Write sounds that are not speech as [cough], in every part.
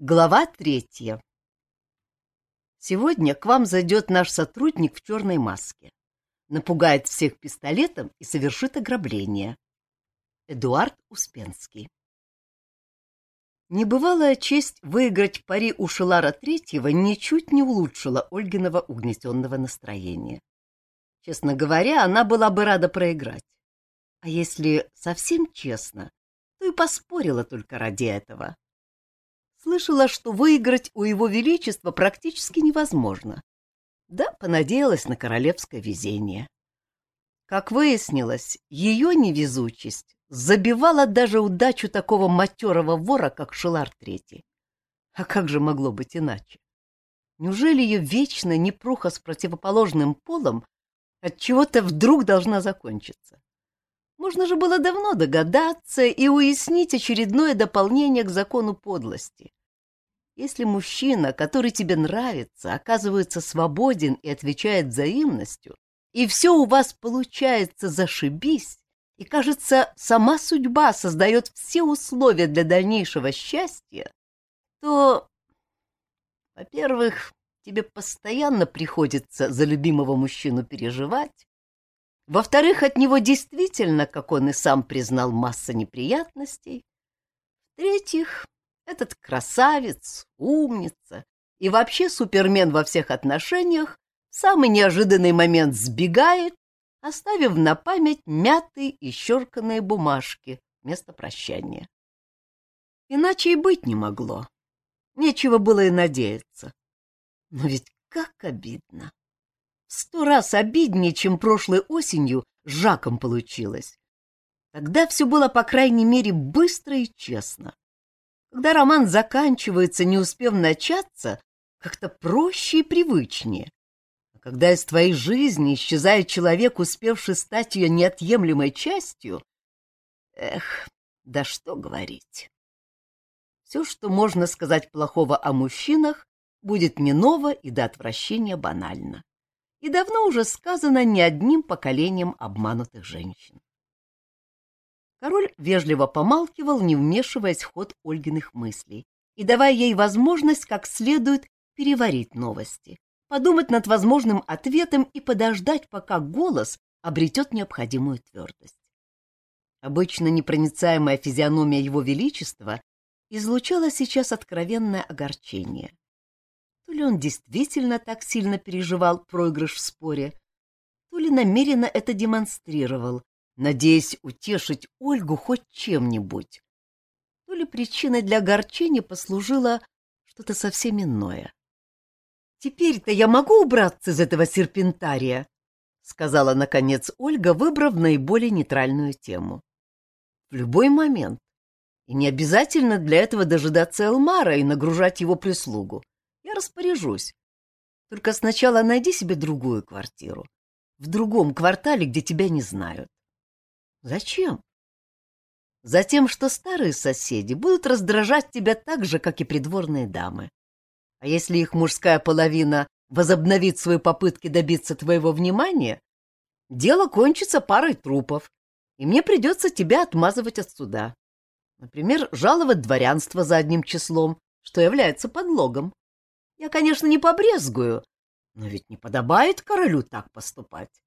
Глава третья. Сегодня к вам зайдет наш сотрудник в черной маске. Напугает всех пистолетом и совершит ограбление. Эдуард Успенский. Небывалая честь выиграть пари у Шелара Третьего ничуть не улучшила Ольгиного угнетенного настроения. Честно говоря, она была бы рада проиграть. А если совсем честно, то и поспорила только ради этого. Слышала, что выиграть у его величества практически невозможно. Да, понадеялась на королевское везение. Как выяснилось, ее невезучесть забивала даже удачу такого матерого вора, как Шелар Третий. А как же могло быть иначе? Неужели ее вечная непруха с противоположным полом от чего-то вдруг должна закончиться? Можно же было давно догадаться и уяснить очередное дополнение к закону подлости. Если мужчина, который тебе нравится, оказывается свободен и отвечает взаимностью, и все у вас получается зашибись, и, кажется, сама судьба создает все условия для дальнейшего счастья, то, во-первых, тебе постоянно приходится за любимого мужчину переживать, во-вторых, от него действительно, как он и сам признал, масса неприятностей. В-третьих, этот красавец, умница и вообще супермен во всех отношениях в самый неожиданный момент сбегает, оставив на память мятые и щерканные бумажки вместо прощания. Иначе и быть не могло. Нечего было и надеяться. Но ведь как обидно! Сто раз обиднее, чем прошлой осенью с Жаком получилось. Тогда все было, по крайней мере, быстро и честно. Когда роман заканчивается, не успев начаться, как-то проще и привычнее. А когда из твоей жизни исчезает человек, успевший стать ее неотъемлемой частью, эх, да что говорить. Все, что можно сказать плохого о мужчинах, будет не ново и до отвращения банально и давно уже сказано не одним поколением обманутых женщин. Король вежливо помалкивал, не вмешиваясь в ход Ольгиных мыслей и давая ей возможность как следует переварить новости, подумать над возможным ответом и подождать, пока голос обретет необходимую твердость. Обычно непроницаемая физиономия его величества излучала сейчас откровенное огорчение. То ли он действительно так сильно переживал проигрыш в споре, то ли намеренно это демонстрировал, надеясь утешить Ольгу хоть чем-нибудь, то ли причиной для огорчения послужило что-то совсем иное. «Теперь-то я могу убраться из этого серпентария?» — сказала, наконец, Ольга, выбрав наиболее нейтральную тему. «В любой момент. И не обязательно для этого дожидаться Элмара и нагружать его прислугу. Я распоряжусь. Только сначала найди себе другую квартиру. В другом квартале, где тебя не знают. Зачем? Затем, что старые соседи будут раздражать тебя так же, как и придворные дамы. А если их мужская половина возобновит свои попытки добиться твоего внимания, дело кончится парой трупов, и мне придется тебя отмазывать от суда. Например, жаловать дворянство за одним числом, что является подлогом. Я, конечно, не побрезгую, но ведь не подобает королю так поступать.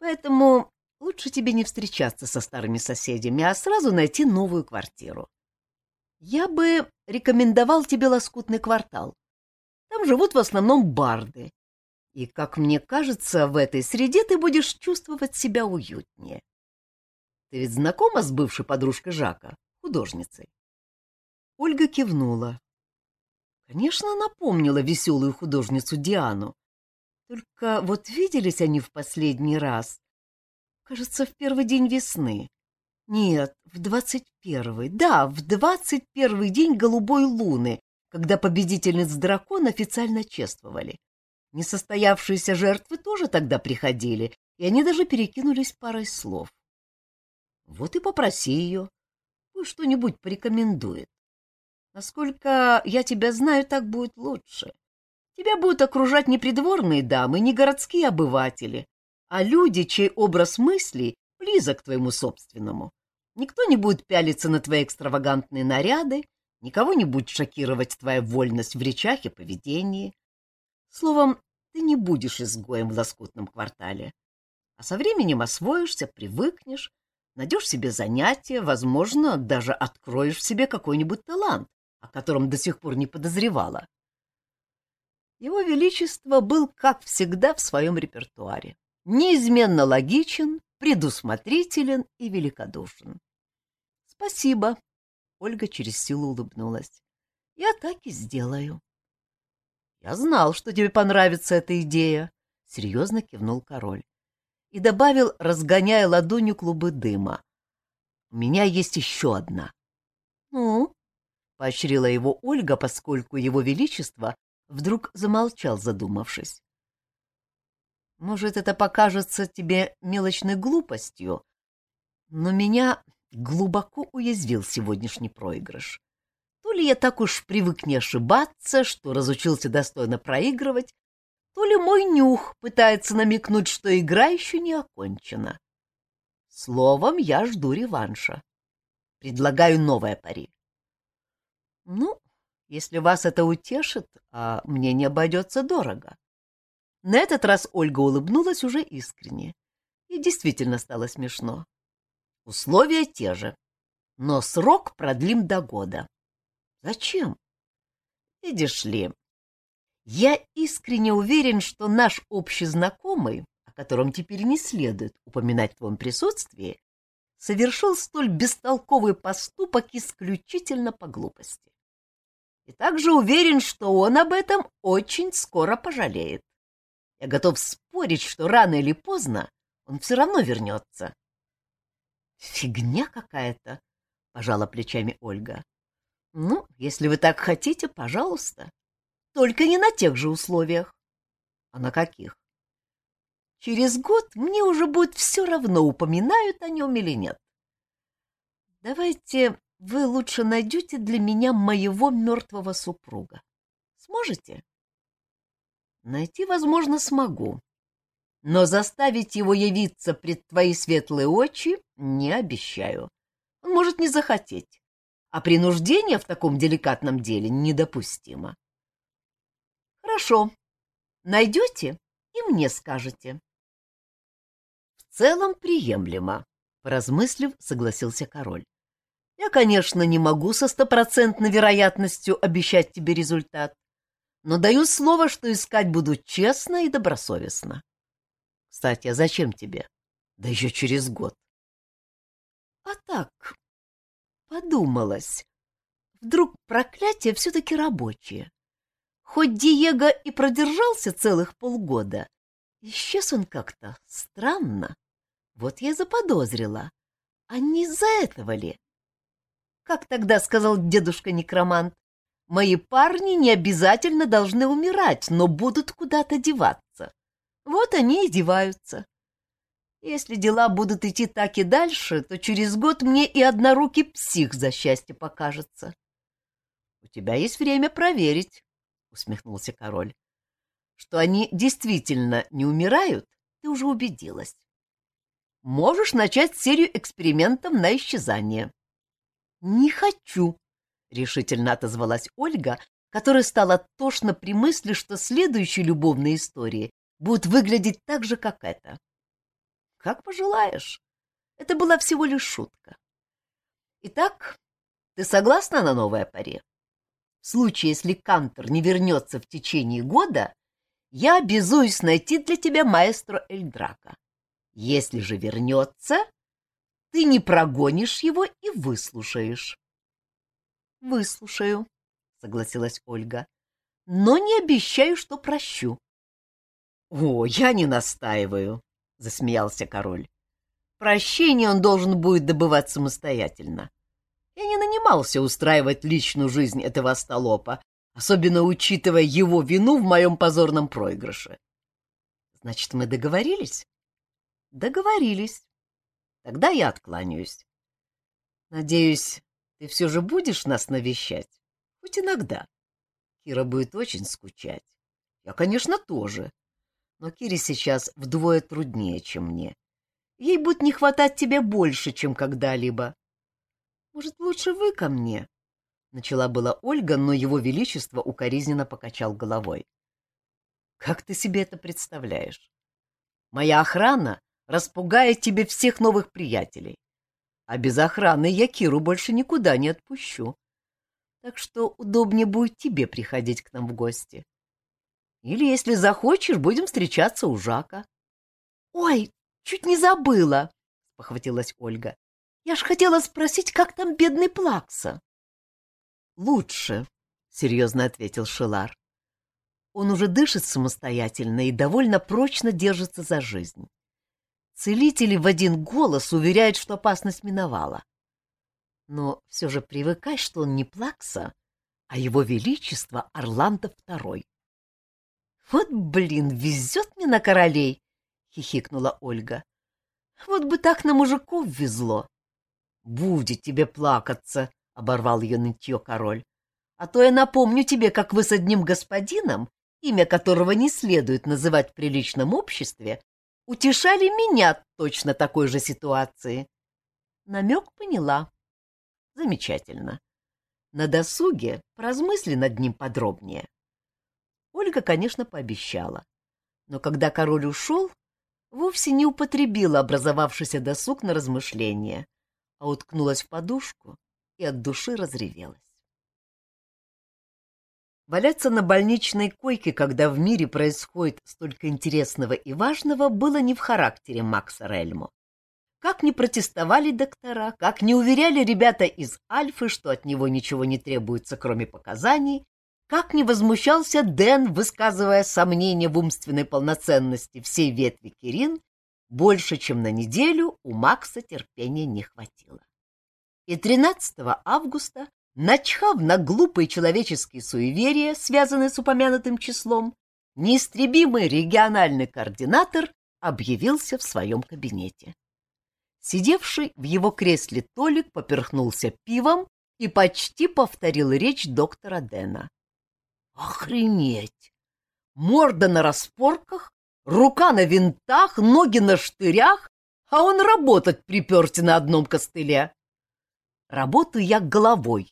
Поэтому лучше тебе не встречаться со старыми соседями, а сразу найти новую квартиру. Я бы рекомендовал тебе лоскутный квартал. Там живут в основном барды. И, как мне кажется, в этой среде ты будешь чувствовать себя уютнее. Ты ведь знакома с бывшей подружкой Жака, художницей? Ольга кивнула. Конечно, она помнила веселую художницу Диану. Только вот виделись они в последний раз, кажется, в первый день весны. Нет, в двадцать первый. Да, в двадцать первый день голубой луны, когда победительниц дракона официально чествовали. Несостоявшиеся жертвы тоже тогда приходили, и они даже перекинулись парой слов. Вот и попроси ее, пусть что-нибудь порекомендует. Насколько я тебя знаю, так будет лучше. Тебя будут окружать не придворные дамы, не городские обыватели, а люди, чей образ мыслей близок к твоему собственному. Никто не будет пялиться на твои экстравагантные наряды, никого не будет шокировать твоя вольность в речах и поведении. Словом, ты не будешь изгоем в лоскутном квартале. А со временем освоишься, привыкнешь, найдешь себе занятие, возможно, даже откроешь в себе какой-нибудь талант, о котором до сих пор не подозревала. Его Величество был, как всегда, в своем репертуаре. Неизменно логичен, предусмотрителен и великодушен. — Спасибо, — Ольга через силу улыбнулась. — Я так и сделаю. — Я знал, что тебе понравится эта идея, — серьезно кивнул король и добавил, разгоняя ладонью клубы дыма. — У меня есть еще одна. — Ну? — поощрила его Ольга, поскольку его величество вдруг замолчал, задумавшись. — Может, это покажется тебе мелочной глупостью, но меня глубоко уязвил сегодняшний проигрыш. То ли я так уж привык не ошибаться, что разучился достойно проигрывать, то ли мой нюх пытается намекнуть, что игра еще не окончена. Словом, я жду реванша. Предлагаю новое пари. Ну, если вас это утешит, а мне не обойдется дорого. На этот раз Ольга улыбнулась уже искренне. И действительно стало смешно. Условия те же, но срок продлим до года. Зачем? Видишь ли, я искренне уверен, что наш общий знакомый, о котором теперь не следует упоминать в твоем присутствии, совершил столь бестолковый поступок исключительно по глупости. И также уверен, что он об этом очень скоро пожалеет. Я готов спорить, что рано или поздно он все равно вернется. — Фигня какая-то, — пожала плечами Ольга. — Ну, если вы так хотите, пожалуйста. Только не на тех же условиях. А на каких? Через год мне уже будет все равно, упоминают о нем или нет. Давайте вы лучше найдете для меня моего мертвого супруга. Сможете? Найти, возможно, смогу. Но заставить его явиться пред твои светлые очи не обещаю. Он может не захотеть. А принуждение в таком деликатном деле недопустимо. Хорошо. Найдете и мне скажете. В целом приемлемо, поразмыслив, согласился король. Я, конечно, не могу со стопроцентной вероятностью обещать тебе результат, но даю слово, что искать буду честно и добросовестно. Кстати, а зачем тебе? Да еще через год. А так, подумалось. Вдруг проклятие все-таки рабочее. Хоть Диего и продержался целых полгода, исчез он как-то странно. Вот я заподозрила. А не из-за этого ли? Как тогда сказал дедушка-некромант, мои парни не обязательно должны умирать, но будут куда-то деваться. Вот они и деваются. Если дела будут идти так и дальше, то через год мне и однорукий псих за счастье покажется. У тебя есть время проверить, усмехнулся король. Что они действительно не умирают, ты уже убедилась. Можешь начать серию экспериментов на исчезание. Не хочу, решительно отозвалась Ольга, которая стала тошно при мысли, что следующие любовные истории будут выглядеть так же, как эта. Как пожелаешь. Это была всего лишь шутка. Итак, ты согласна на новое пари? В случае, если Кантор не вернется в течение года, я обязуюсь найти для тебя маэстро Эльдрака. Если же вернется, ты не прогонишь его и выслушаешь. — Выслушаю, — согласилась Ольга, — но не обещаю, что прощу. — О, я не настаиваю, — засмеялся король. — Прощение он должен будет добывать самостоятельно. — я не нанимался устраивать личную жизнь этого остолопа, особенно учитывая его вину в моем позорном проигрыше. Значит, мы договорились? Договорились. Тогда я откланяюсь. Надеюсь, ты все же будешь нас навещать? Хоть иногда. Кира будет очень скучать. Я, конечно, тоже. Но Кире сейчас вдвое труднее, чем мне. Ей будет не хватать тебя больше, чем когда-либо. Может, лучше вы ко мне? Начала была Ольга, но его величество укоризненно покачал головой. Как ты себе это представляешь? Моя охрана распугает тебе всех новых приятелей. А без охраны я Киру больше никуда не отпущу. Так что удобнее будет тебе приходить к нам в гости. Или, если захочешь, будем встречаться у Жака. — Ой, чуть не забыла, — похватилась Ольга. — Я ж хотела спросить, как там бедный Плакса? — Лучше, — серьезно ответил Шелар. Он уже дышит самостоятельно и довольно прочно держится за жизнь. Целители в один голос уверяют, что опасность миновала. Но все же привыкай, что он не Плакса, а его величество Орландо II. Вот, блин, везет мне на королей, — хихикнула Ольга. — Вот бы так на мужиков везло. — Будет тебе плакаться, — оборвал ее нытье король. — А то я напомню тебе, как вы с одним господином, имя которого не следует называть в приличном обществе, утешали меня точно такой же ситуации. Намек поняла. Замечательно. На досуге поразмысли над ним подробнее. Ольга, конечно, пообещала. Но когда король ушел, вовсе не употребила образовавшийся досуг на размышления, а уткнулась в подушку и от души разревелась. Валяться на больничной койке, когда в мире происходит столько интересного и важного, было не в характере Макса Рельмо. Как не протестовали доктора, как не уверяли ребята из Альфы, что от него ничего не требуется, кроме показаний, как не возмущался Дэн, высказывая сомнения в умственной полноценности всей ветви Кирин, больше, чем на неделю у Макса терпения не хватило. И 13 августа, начхав на глупые человеческие суеверия, связанные с упомянутым числом, неистребимый региональный координатор объявился в своем кабинете. Сидевший в его кресле Толик поперхнулся пивом и почти повторил речь доктора Дэна. Охренеть! Морда на распорках, рука на винтах, ноги на штырях, а он работать приперся на одном костыле. Работаю я головой, —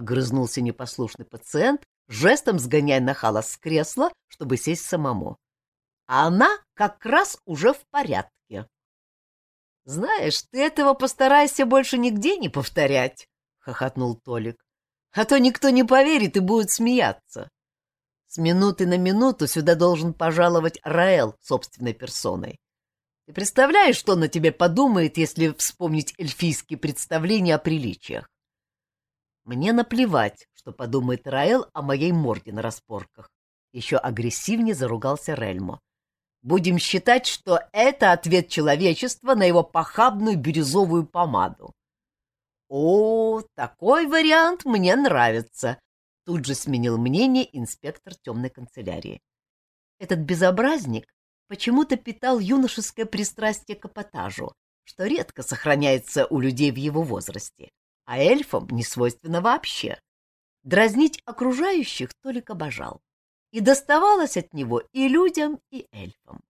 огрызнулся непослушный пациент, жестом сгоняя нахала с кресла, чтобы сесть самому. А она как раз уже в порядке. — Знаешь, ты этого постарайся больше нигде не повторять, — хохотнул Толик а то никто не поверит и будет смеяться. С минуты на минуту сюда должен пожаловать Раэл собственной персоной. Ты представляешь, что на тебе подумает, если вспомнить эльфийские представления о приличиях? Мне наплевать, что подумает Раэл о моей морде на распорках. Еще агрессивнее заругался Рельмо. Будем считать, что это ответ человечества на его похабную бирюзовую помаду. «О, такой вариант мне нравится», — тут же сменил мнение инспектор темной канцелярии. Этот безобразник почему-то питал юношеское пристрастие к эпатажу, что редко сохраняется у людей в его возрасте, а эльфам не свойственно вообще. Дразнить окружающих только обожал. И доставалось от него и людям, и эльфам.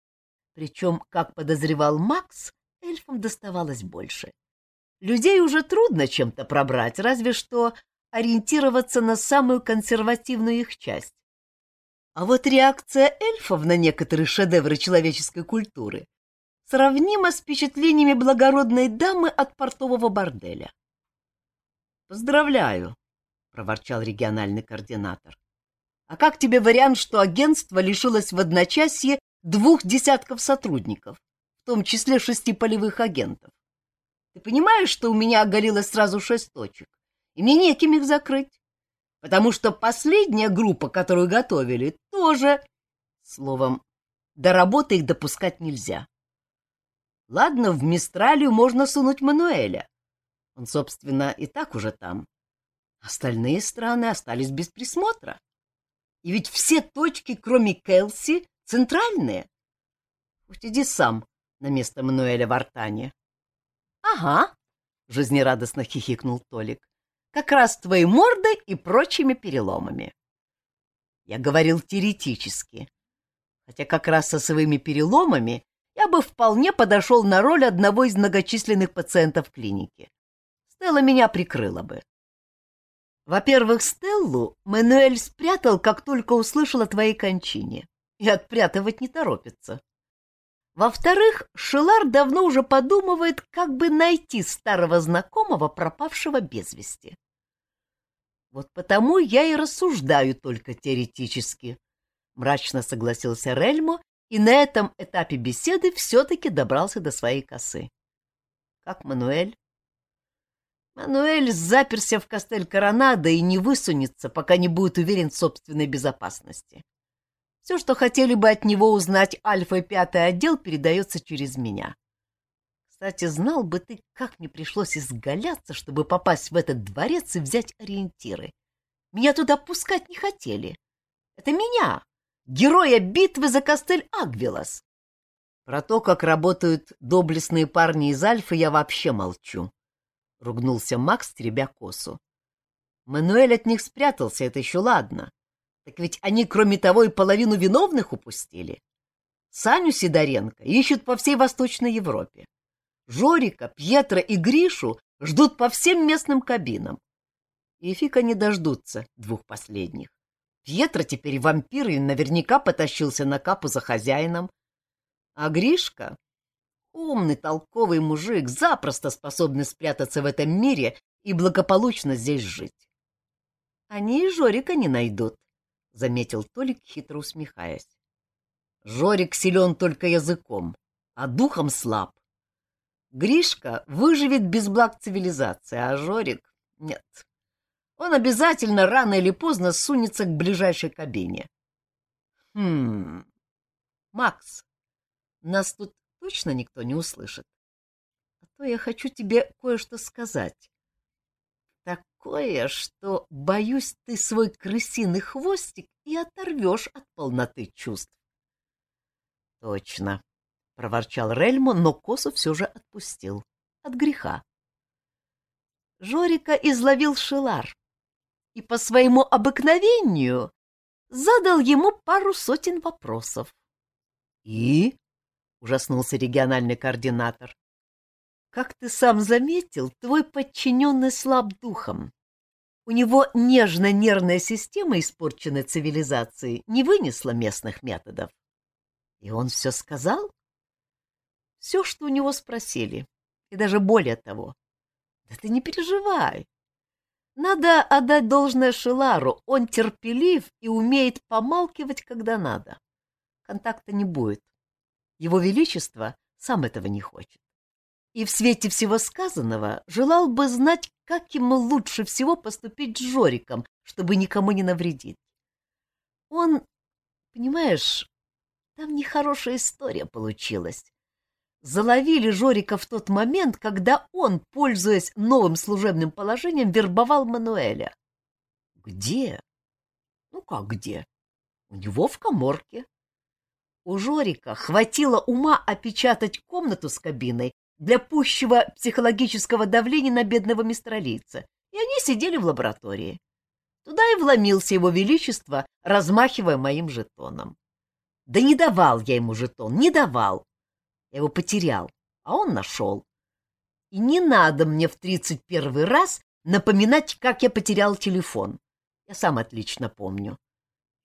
Причем, как подозревал Макс, эльфам доставалось больше. Людей уже трудно чем-то пробрать, разве что ориентироваться на самую консервативную их часть. А вот реакция эльфов на некоторые шедевры человеческой культуры сравнима с впечатлениями благородной дамы от портового борделя. «Поздравляю», — проворчал региональный координатор. «А как тебе вариант, что агентство лишилось в одночасье двух десятков сотрудников, в том числе шести полевых агентов? Ты понимаешь, что у меня оголилось сразу шесть точек, и мне неким их закрыть? Потому что последняя группа, которую готовили, тоже... Словом, до работы их допускать нельзя. Ладно, в Мистралию можно сунуть Мануэля. Он, собственно, и так уже там. Остальные страны остались без присмотра. И ведь все точки, кроме Келси, центральные. Пусть иди сам на место Мануэля в Артане. Ага, жизнерадостно хихикнул Толик. Как раз твоей мордой и прочими переломами. Я говорил теоретически. Хотя как раз со своими переломами я бы вполне подошел на роль одного из многочисленных пациентов клиники. Стелла меня прикрыла бы. Во-первых, Стеллу Мануэль спрятал, как только услышал о твоей кончине, и отпрятывать не торопится. Во-вторых, Шилар давно уже подумывает, как бы найти старого знакомого, пропавшего без вести. Вот потому я и рассуждаю только теоретически, — мрачно согласился Рельмо и на этом этапе беседы все-таки добрался до своей косы. — Как Мануэль? Мануэль заперся в костель Коронада и не высунется, пока не будет уверен в собственной безопасности. Все, что хотели бы от него узнать Альфа и Пятый отдел, передается через меня. Кстати, знал бы ты, как мне пришлось изгаляться, чтобы попасть в этот дворец и взять ориентиры. Меня туда пускать не хотели. Это меня, героя битвы за костель Агвилас. Про то, как работают доблестные парни из Альфы, я вообще молчу. — ругнулся Макс, теребя косу. Мануэль от них спрятался, это еще ладно. Так ведь они, кроме того, и половину виновных упустили. Саню Сидоренко ищут по всей Восточной Европе. Жорика, Пьетра и Гришу ждут по всем местным кабинам. И фика не дождутся двух последних. Пьетро теперь вампир и наверняка потащился на капу за хозяином. А Гришка Умный, толковый мужик, запросто способный спрятаться в этом мире и благополучно здесь жить. Они и Жорика не найдут, — заметил Толик, хитро усмехаясь. Жорик силен только языком, а духом слаб. Гришка выживет без благ цивилизации, а Жорик — нет. Он обязательно рано или поздно сунется к ближайшей кабине. Хм... Макс, нас тут точно никто не услышит. А то я хочу тебе кое-что сказать. Такое, что, боюсь, ты свой крысиный хвостик и оторвешь от полноты чувств. — Точно, — проворчал Рельмо, но косу все же отпустил. От греха. Жорика изловил Шилар и по своему обыкновению задал ему пару сотен вопросов. — И? — ужаснулся региональный координатор. «Как ты сам заметил, твой подчиненный слаб духом. У него нежная нервная система, испорченная цивилизацией, не вынесла местных методов. И он все сказал? Все, что у него спросили, и даже более того. Да ты не переживай. Надо отдать должное Шилару, он терпелив и умеет помалкивать, когда надо. Контакта не будет. Его Величество сам этого не хочет. И в свете всего сказанного желал бы знать, как ему лучше всего поступить с Жориком, чтобы никому не навредить. Он, понимаешь, там нехорошая история получилась. Заловили Жорика в тот момент, когда он, пользуясь новым служебным положением, вербовал Мануэля. Где? Ну как где? У него в коморке. У Жорика хватило ума опечатать комнату с кабиной для пущего психологического давления на бедного мистралийца, и они сидели в лаборатории. Туда и вломился его величество, размахивая моим жетоном. Да не давал я ему жетон, не давал. Я его потерял, а он нашел. И не надо мне в тридцать первый раз напоминать, как я потерял телефон. Я сам отлично помню.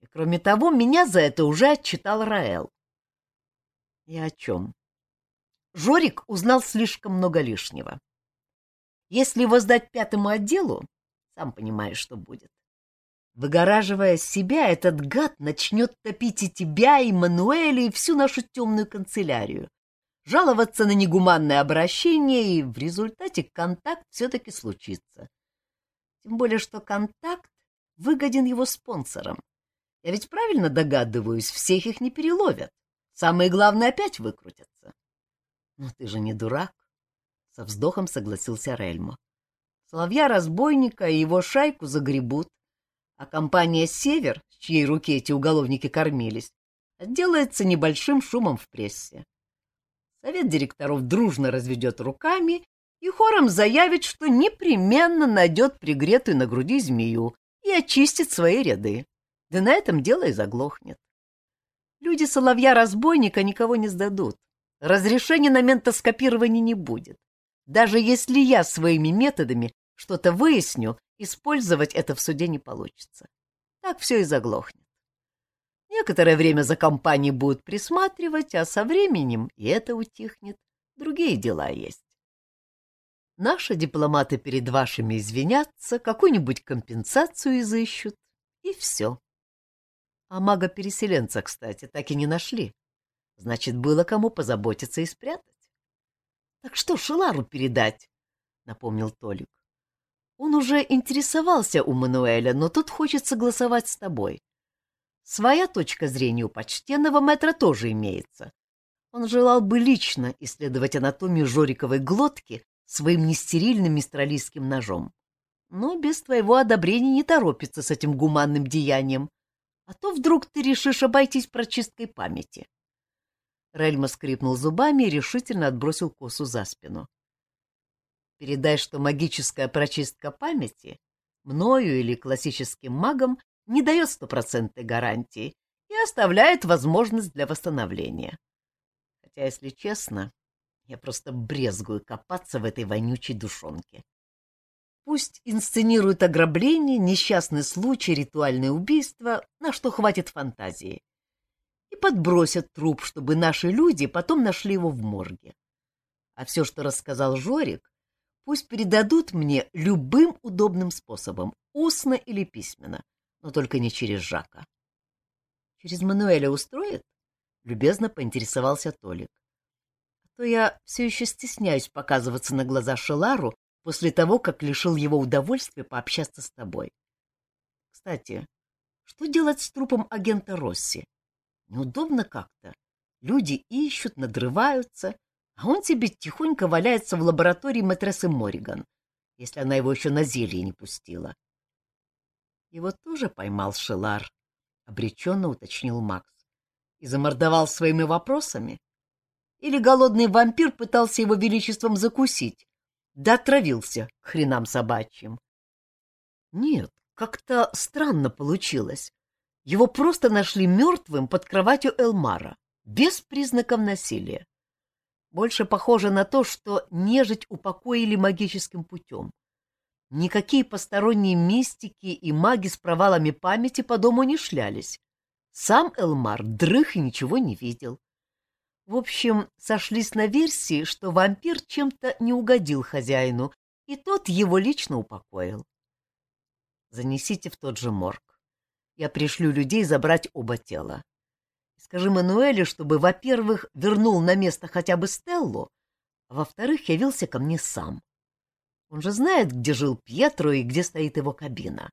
И кроме того, меня за это уже отчитал Раэл. И о чем? Жорик узнал слишком много лишнего. Если его сдать пятому отделу, сам понимаешь, что будет. Выгораживая себя, этот гад начнет топить и тебя, и Мануэля, и всю нашу темную канцелярию, жаловаться на негуманное обращение, и в результате контакт все-таки случится. Тем более, что контакт выгоден его спонсорам. Я ведь правильно догадываюсь, всех их не переловят. Самое главное, опять выкрутятся. Но ты же не дурак, — со вздохом согласился Рельмо. Соловья-разбойника и его шайку загребут, а компания «Север», с чьей руки эти уголовники кормились, отделается небольшим шумом в прессе. Совет директоров дружно разведет руками и хором заявит, что непременно найдет пригретую на груди змею и очистит свои ряды. Да на этом дело и заглохнет. Люди соловья-разбойника никого не сдадут. Разрешения на ментоскопирование не будет. Даже если я своими методами что-то выясню использовать это в суде не получится. Так все и заглохнет. Некоторое время за компанией будут присматривать, а со временем и это утихнет. Другие дела есть. Наши дипломаты перед вашими извинятся, какую-нибудь компенсацию изыщут, и все. А мага-переселенца, кстати, так и не нашли. Значит, было кому позаботиться и спрятать. — Так что Шелару передать? — напомнил Толик. Он уже интересовался у Мануэля, но тут хочет согласовать с тобой. Своя точка зрения у почтенного мэтра тоже имеется. Он желал бы лично исследовать анатомию Жориковой глотки своим нестерильным мистралийским ножом. Но без твоего одобрения не торопится с этим гуманным деянием, а то вдруг ты решишь обойтись прочисткой памяти. Рельма скрипнул зубами и решительно отбросил косу за спину. Передай, что магическая прочистка памяти мною или классическим магом не дает стопроцентной гарантии и оставляет возможность для восстановления. Хотя, если честно, я просто брезгую копаться в этой вонючей душонке. Пусть инсценируют ограбление, несчастный случай, ритуальное убийство, на что хватит фантазии. И подбросят труп, чтобы наши люди потом нашли его в морге. А все, что рассказал Жорик, Пусть передадут мне любым удобным способом, устно или письменно, но только не через Жака. — Через Мануэля устроит? — любезно поинтересовался Толик. — А то я все еще стесняюсь показываться на глаза Шелару после того, как лишил его удовольствия пообщаться с тобой. Кстати, что делать с трупом агента Росси? Неудобно как-то. Люди ищут, надрываются, а он себе тихонько валяется в лаборатории матрессы Мориган, если она его еще на зелье не пустила. Его тоже поймал Шелар, — обреченно уточнил Макс. И замордовал своими вопросами? Или голодный вампир пытался его величеством закусить? Да отравился к хренам собачьим. Нет, как-то странно получилось. Его просто нашли мертвым под кроватью Элмара, без признаков насилия больше похоже на то, что нежить упокоили магическим путем. Никакие посторонние мистики и маги с провалами памяти по дому не шлялись. Сам Элмар дрых и ничего не видел. В общем, сошлись на версии, что вампир чем-то не угодил хозяину, и тот его лично упокоил. Занесите в тот же морг. Я пришлю людей забрать оба тела. Скажи Мануэлю, чтобы, во-первых, вернул на место хотя бы Стеллу, а во-вторых, явился ко мне сам. Он же знает, где жил Пьетро и где стоит его кабина.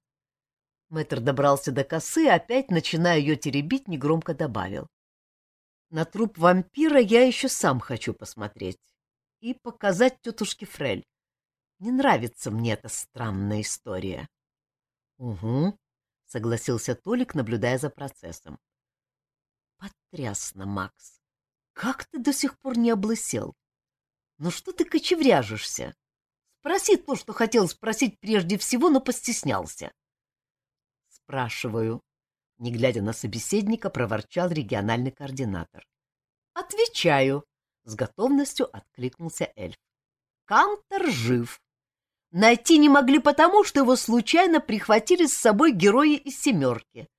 Мэтр добрался до косы, опять, начиная ее теребить, негромко добавил. На труп вампира я еще сам хочу посмотреть и показать тетушке Фрель. Не нравится мне эта странная история. — Угу, — согласился Толик, наблюдая за процессом. Потрясно, Макс. Как ты до сих пор не облысел? Ну что ты кочевряжешься? Спроси то, что хотел спросить прежде всего, но постеснялся. Спрашиваю. Не глядя на собеседника, проворчал региональный координатор. Отвечаю. С готовностью откликнулся эльф. Кантор жив. Найти не могли потому, что его случайно прихватили с собой герои из «семерки».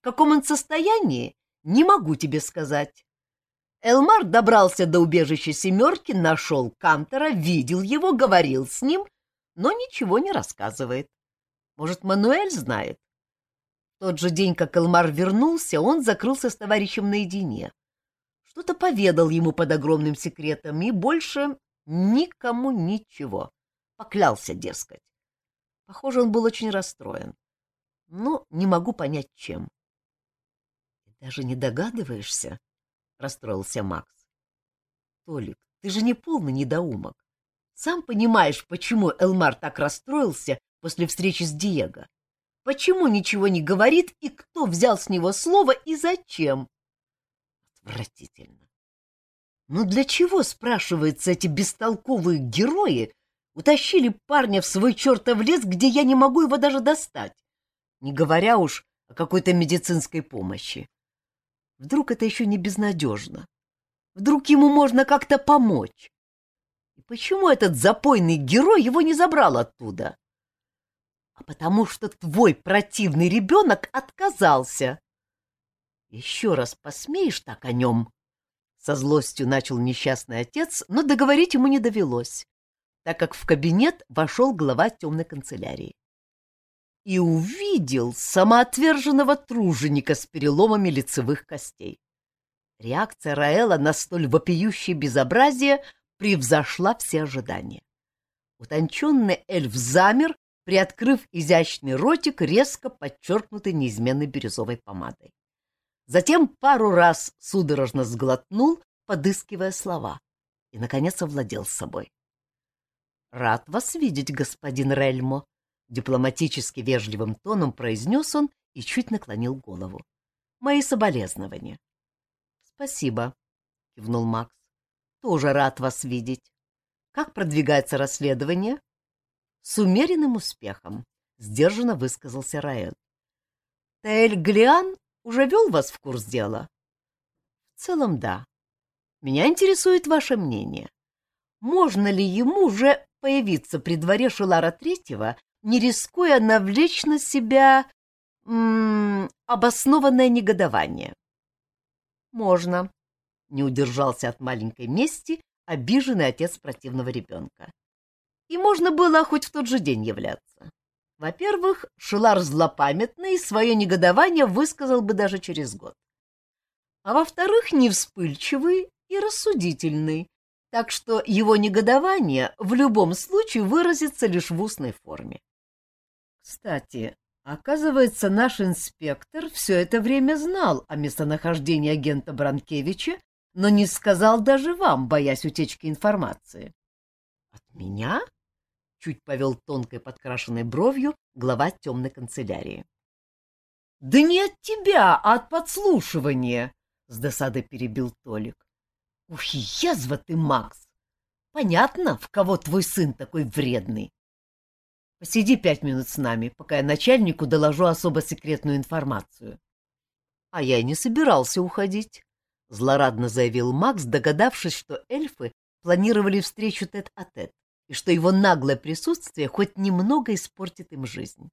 В каком он состоянии, не могу тебе сказать. Элмар добрался до убежища «семерки», нашел Кантера, видел его, говорил с ним, но ничего не рассказывает. Может, Мануэль знает? Тот же день, как Элмар вернулся, он закрылся с товарищем наедине. Что-то поведал ему под огромным секретом и больше никому ничего. Поклялся, дескать. Похоже, он был очень расстроен. Но не могу понять, чем. Даже не догадываешься? — расстроился Макс. — Толик, ты же не полный недоумок. Сам понимаешь, почему Элмар так расстроился после встречи с Диего. Почему ничего не говорит и кто взял с него слово и зачем? Отвратительно. Ну для чего, спрашивается, эти бестолковые герои утащили парня в свой чертов лес, где я не могу его даже достать, не говоря уж о какой-то медицинской помощи? Вдруг это еще не безнадежно? Вдруг ему можно как-то помочь? И почему этот запойный герой его не забрал оттуда? А потому что твой противный ребенок отказался. Еще раз посмеешь так о нем? Со злостью начал несчастный отец, но договорить ему не довелось, так как в кабинет вошел глава темной канцелярии. И увидел самоотверженного труженика с переломами лицевых костей. Реакция Раэла на столь вопиющее безобразие превзошла все ожидания. Утонченный эльф замер, приоткрыв изящный ротик, резко подчеркнутый неизменной бирюзовой помадой. Затем пару раз судорожно сглотнул, подыскивая слова, и, наконец, овладел собой. — Рад вас видеть, господин Рельмо, — дипломатически вежливым тоном произнес он и чуть наклонил голову. — Мои соболезнования. — Спасибо, — кивнул Макс. — Тоже рад вас видеть. Как продвигается расследование? — С умеренным успехом, — сдержанно высказался Раэль. — Таэль Глиан уже вел вас в курс дела? — В целом, да. Меня интересует ваше мнение. Можно ли ему уже появиться при дворе Шелара Третьего, не рискуя навлечь на себя м -м, обоснованное негодование? — Можно, — не удержался от маленькой мести обиженный отец противного ребенка. И можно было хоть в тот же день являться. Во-первых, Шилар злопамятный свое негодование высказал бы даже через год. А во-вторых, не вспыльчивый и рассудительный, так что его негодование в любом случае выразится лишь в устной форме. Кстати, оказывается, наш инспектор все это время знал о местонахождении агента Бранкевича, но не сказал даже вам, боясь утечки информации. — От меня? Чуть повел тонкой подкрашенной бровью глава темной канцелярии. — Да не от тебя, а от подслушивания! — с досадой перебил Толик. — Ух, язва ты, Макс! Понятно, в кого твой сын такой вредный. Посиди пять минут с нами, пока я начальнику доложу особо секретную информацию. — А я не собирался уходить, — злорадно заявил Макс, догадавшись, что эльфы планировали встречу тет-а-тет. -тет и что его наглое присутствие хоть немного испортит им жизнь.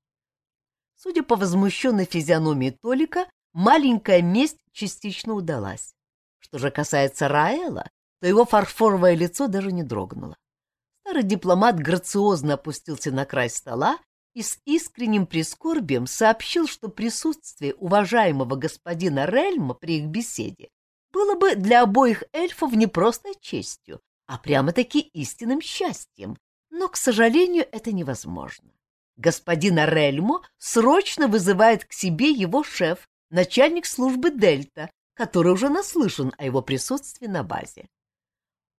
Судя по возмущенной физиономии Толика, маленькая месть частично удалась. Что же касается Раэла, то его фарфоровое лицо даже не дрогнуло. Старый дипломат грациозно опустился на край стола и с искренним прискорбием сообщил, что присутствие уважаемого господина Рельма при их беседе было бы для обоих эльфов не просто честью, а прямо-таки истинным счастьем, но, к сожалению, это невозможно. Господина Рельмо срочно вызывает к себе его шеф, начальник службы Дельта, который уже наслышан о его присутствии на базе.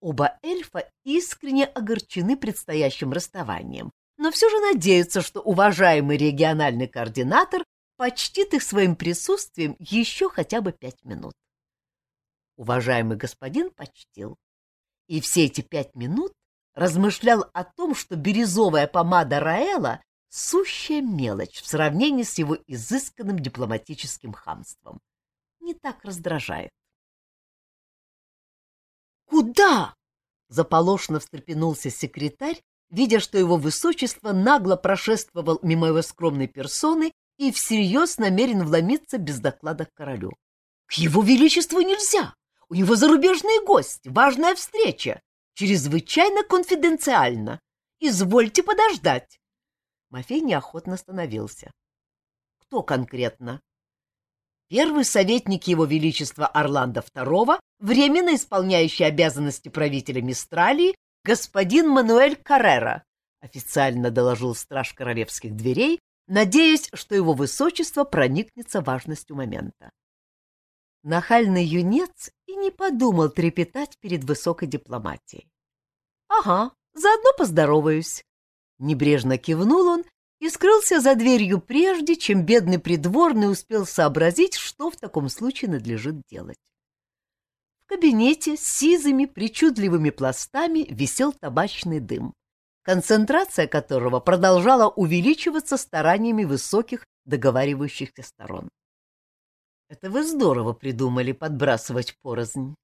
Оба эльфа искренне огорчены предстоящим расставанием, но все же надеются, что уважаемый региональный координатор почтит их своим присутствием еще хотя бы пять минут. Уважаемый господин почтил, и все эти пять минут размышлял о том, что бирюзовая помада Раэла — сущая мелочь в сравнении с его изысканным дипломатическим хамством. Не так раздражает. «Куда?» — заполошно встрепенулся секретарь, видя, что его высочество нагло прошествовал мимо его скромной персоны и всерьез намерен вломиться без доклада к королю. «К его величеству нельзя! У него зарубежный гость, важная встреча, чрезвычайно конфиденциально. Извольте подождать. Мафей неохотно остановился. Кто конкретно? Первый советник его величества Орландо II, временно исполняющий обязанности правителя Мистралии, господин Мануэль Каррера, официально доложил страж королевских дверей, надеясь, что его высочество проникнется важностью момента. Нахальный юнец и не подумал трепетать перед высокой дипломатией. — Ага, заодно поздороваюсь. Небрежно кивнул он и скрылся за дверью прежде, чем бедный придворный успел сообразить, что в таком случае надлежит делать. В кабинете с сизыми причудливыми пластами висел табачный дым, концентрация которого продолжала увеличиваться стараниями высоких договаривающихся сторон. Это вы здорово придумали подбрасывать порознь.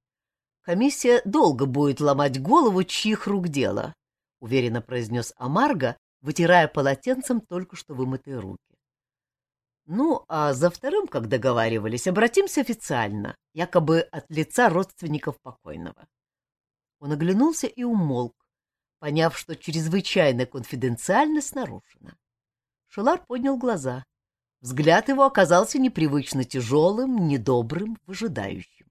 Комиссия долго будет ломать голову, чьих рук дело, — уверенно произнес Амарго, вытирая полотенцем только что вымытые руки. Ну, а за вторым, как договаривались, обратимся официально, якобы от лица родственников покойного. Он оглянулся и умолк, поняв, что чрезвычайная конфиденциальность нарушена. Шелар поднял глаза. Взгляд его оказался непривычно тяжелым, недобрым, выжидающим.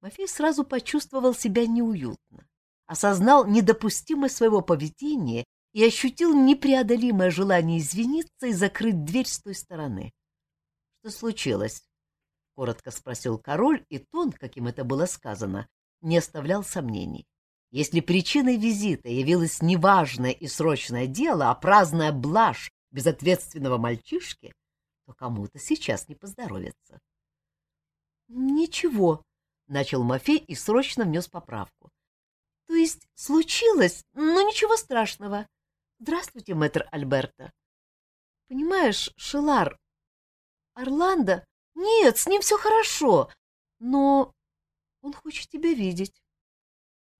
Мафей сразу почувствовал себя неуютно, осознал недопустимость своего поведения и ощутил непреодолимое желание извиниться и закрыть дверь с той стороны. — Что случилось? — коротко спросил король, и тон, каким это было сказано, не оставлял сомнений. Если причиной визита явилось не важное и срочное дело, а праздная блажь безответственного мальчишки, то кому-то сейчас не поздоровится. — Ничего, — начал Мафей и срочно внес поправку. — То есть случилось, но ничего страшного. Здравствуйте, мэтр Альберто. Понимаешь, Шелар, Орландо... Нет, с ним все хорошо, но он хочет тебя видеть.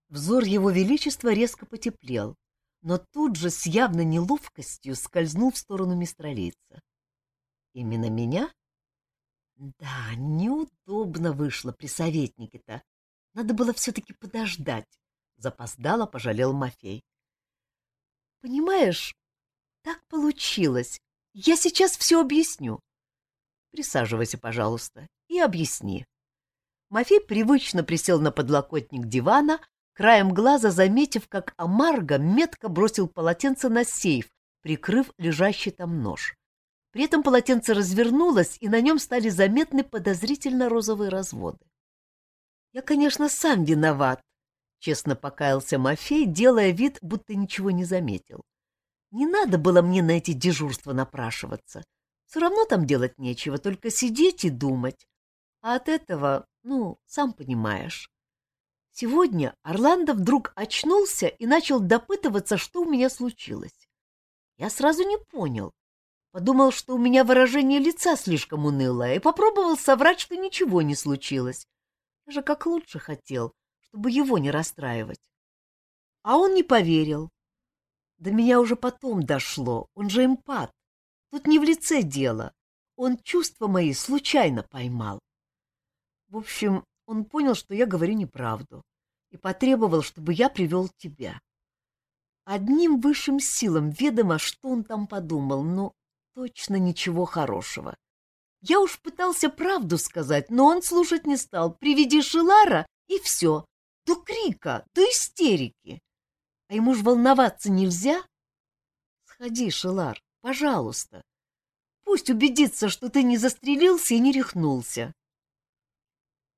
Взор его величества резко потеплел, но тут же с явной неловкостью скользнул в сторону мистралийца. Именно меня? Да, неудобно вышло при советнике-то. Надо было все-таки подождать. Запоздало пожалел Мафей. Понимаешь, так получилось. Я сейчас все объясню. Присаживайся, пожалуйста, и объясни. Мафей привычно присел на подлокотник дивана, краем глаза заметив, как Амарго метко бросил полотенце на сейф, прикрыв лежащий там нож. При этом полотенце развернулось, и на нем стали заметны подозрительно розовые разводы. Я, конечно, сам виноват, — честно покаялся Мафей, делая вид, будто ничего не заметил. «Не надо было мне на эти дежурства напрашиваться. Все равно там делать нечего, только сидеть и думать. А от этого, ну, сам понимаешь». Сегодня Орландо вдруг очнулся и начал допытываться, что у меня случилось. Я сразу не понял. Подумал, что у меня выражение лица слишком унылое, и попробовал соврать, что ничего не случилось. Даже как лучше хотел, чтобы его не расстраивать. А он не поверил. До меня уже потом дошло, он же эмпат. Тут не в лице дело, он чувства мои случайно поймал. В общем, он понял, что я говорю неправду, и потребовал, чтобы я привел тебя. Одним высшим силам ведомо, что он там подумал, но точно ничего хорошего. Я уж пытался правду сказать, но он слушать не стал. Приведи Шилара, и все до крика, до истерики. А ему ж волноваться нельзя? Сходи, Шелар, пожалуйста. Пусть убедится, что ты не застрелился и не рехнулся.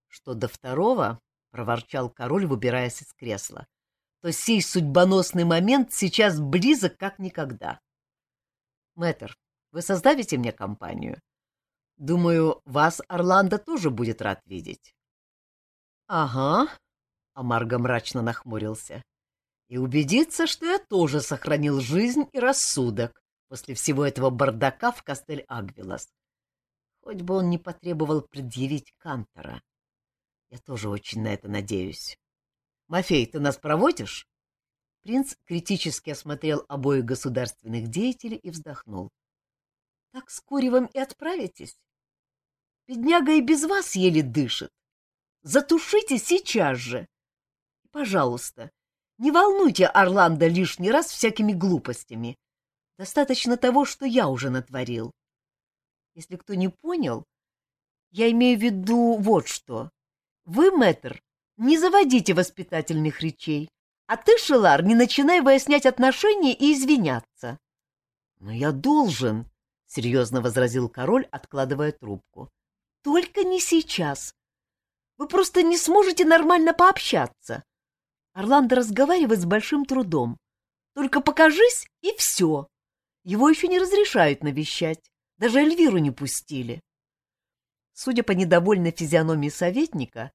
Что до второго, — проворчал король, выбираясь из кресла, — то сей судьбоносный момент сейчас близок как никогда. Мэтр, вы создавите мне компанию? Думаю, вас Орландо тоже будет рад видеть. — Ага, а Марго мрачно нахмурился. И убедиться, что я тоже сохранил жизнь и рассудок после всего этого бардака в Кастель-Агвилас. Хоть бы он не потребовал предъявить Кантора. Я тоже очень на это надеюсь. Мафей, ты нас проводишь? Принц критически осмотрел обоих государственных деятелей и вздохнул. — Так с Куревым и отправитесь? Бедняга и без вас еле дышит. Затушите сейчас же. Пожалуйста, не волнуйте Орландо лишний раз всякими глупостями. Достаточно того, что я уже натворил. Если кто не понял, я имею в виду вот что. Вы, мэтр, не заводите воспитательных речей, а ты, Шелар, не начинай выяснять отношения и извиняться. — Но я должен, — серьезно возразил король, откладывая трубку. — Только не сейчас. Вы просто не сможете нормально пообщаться. Орландо разговаривает с большим трудом. Только покажись, и все. Его еще не разрешают навещать. Даже Эльвиру не пустили. Судя по недовольной физиономии советника,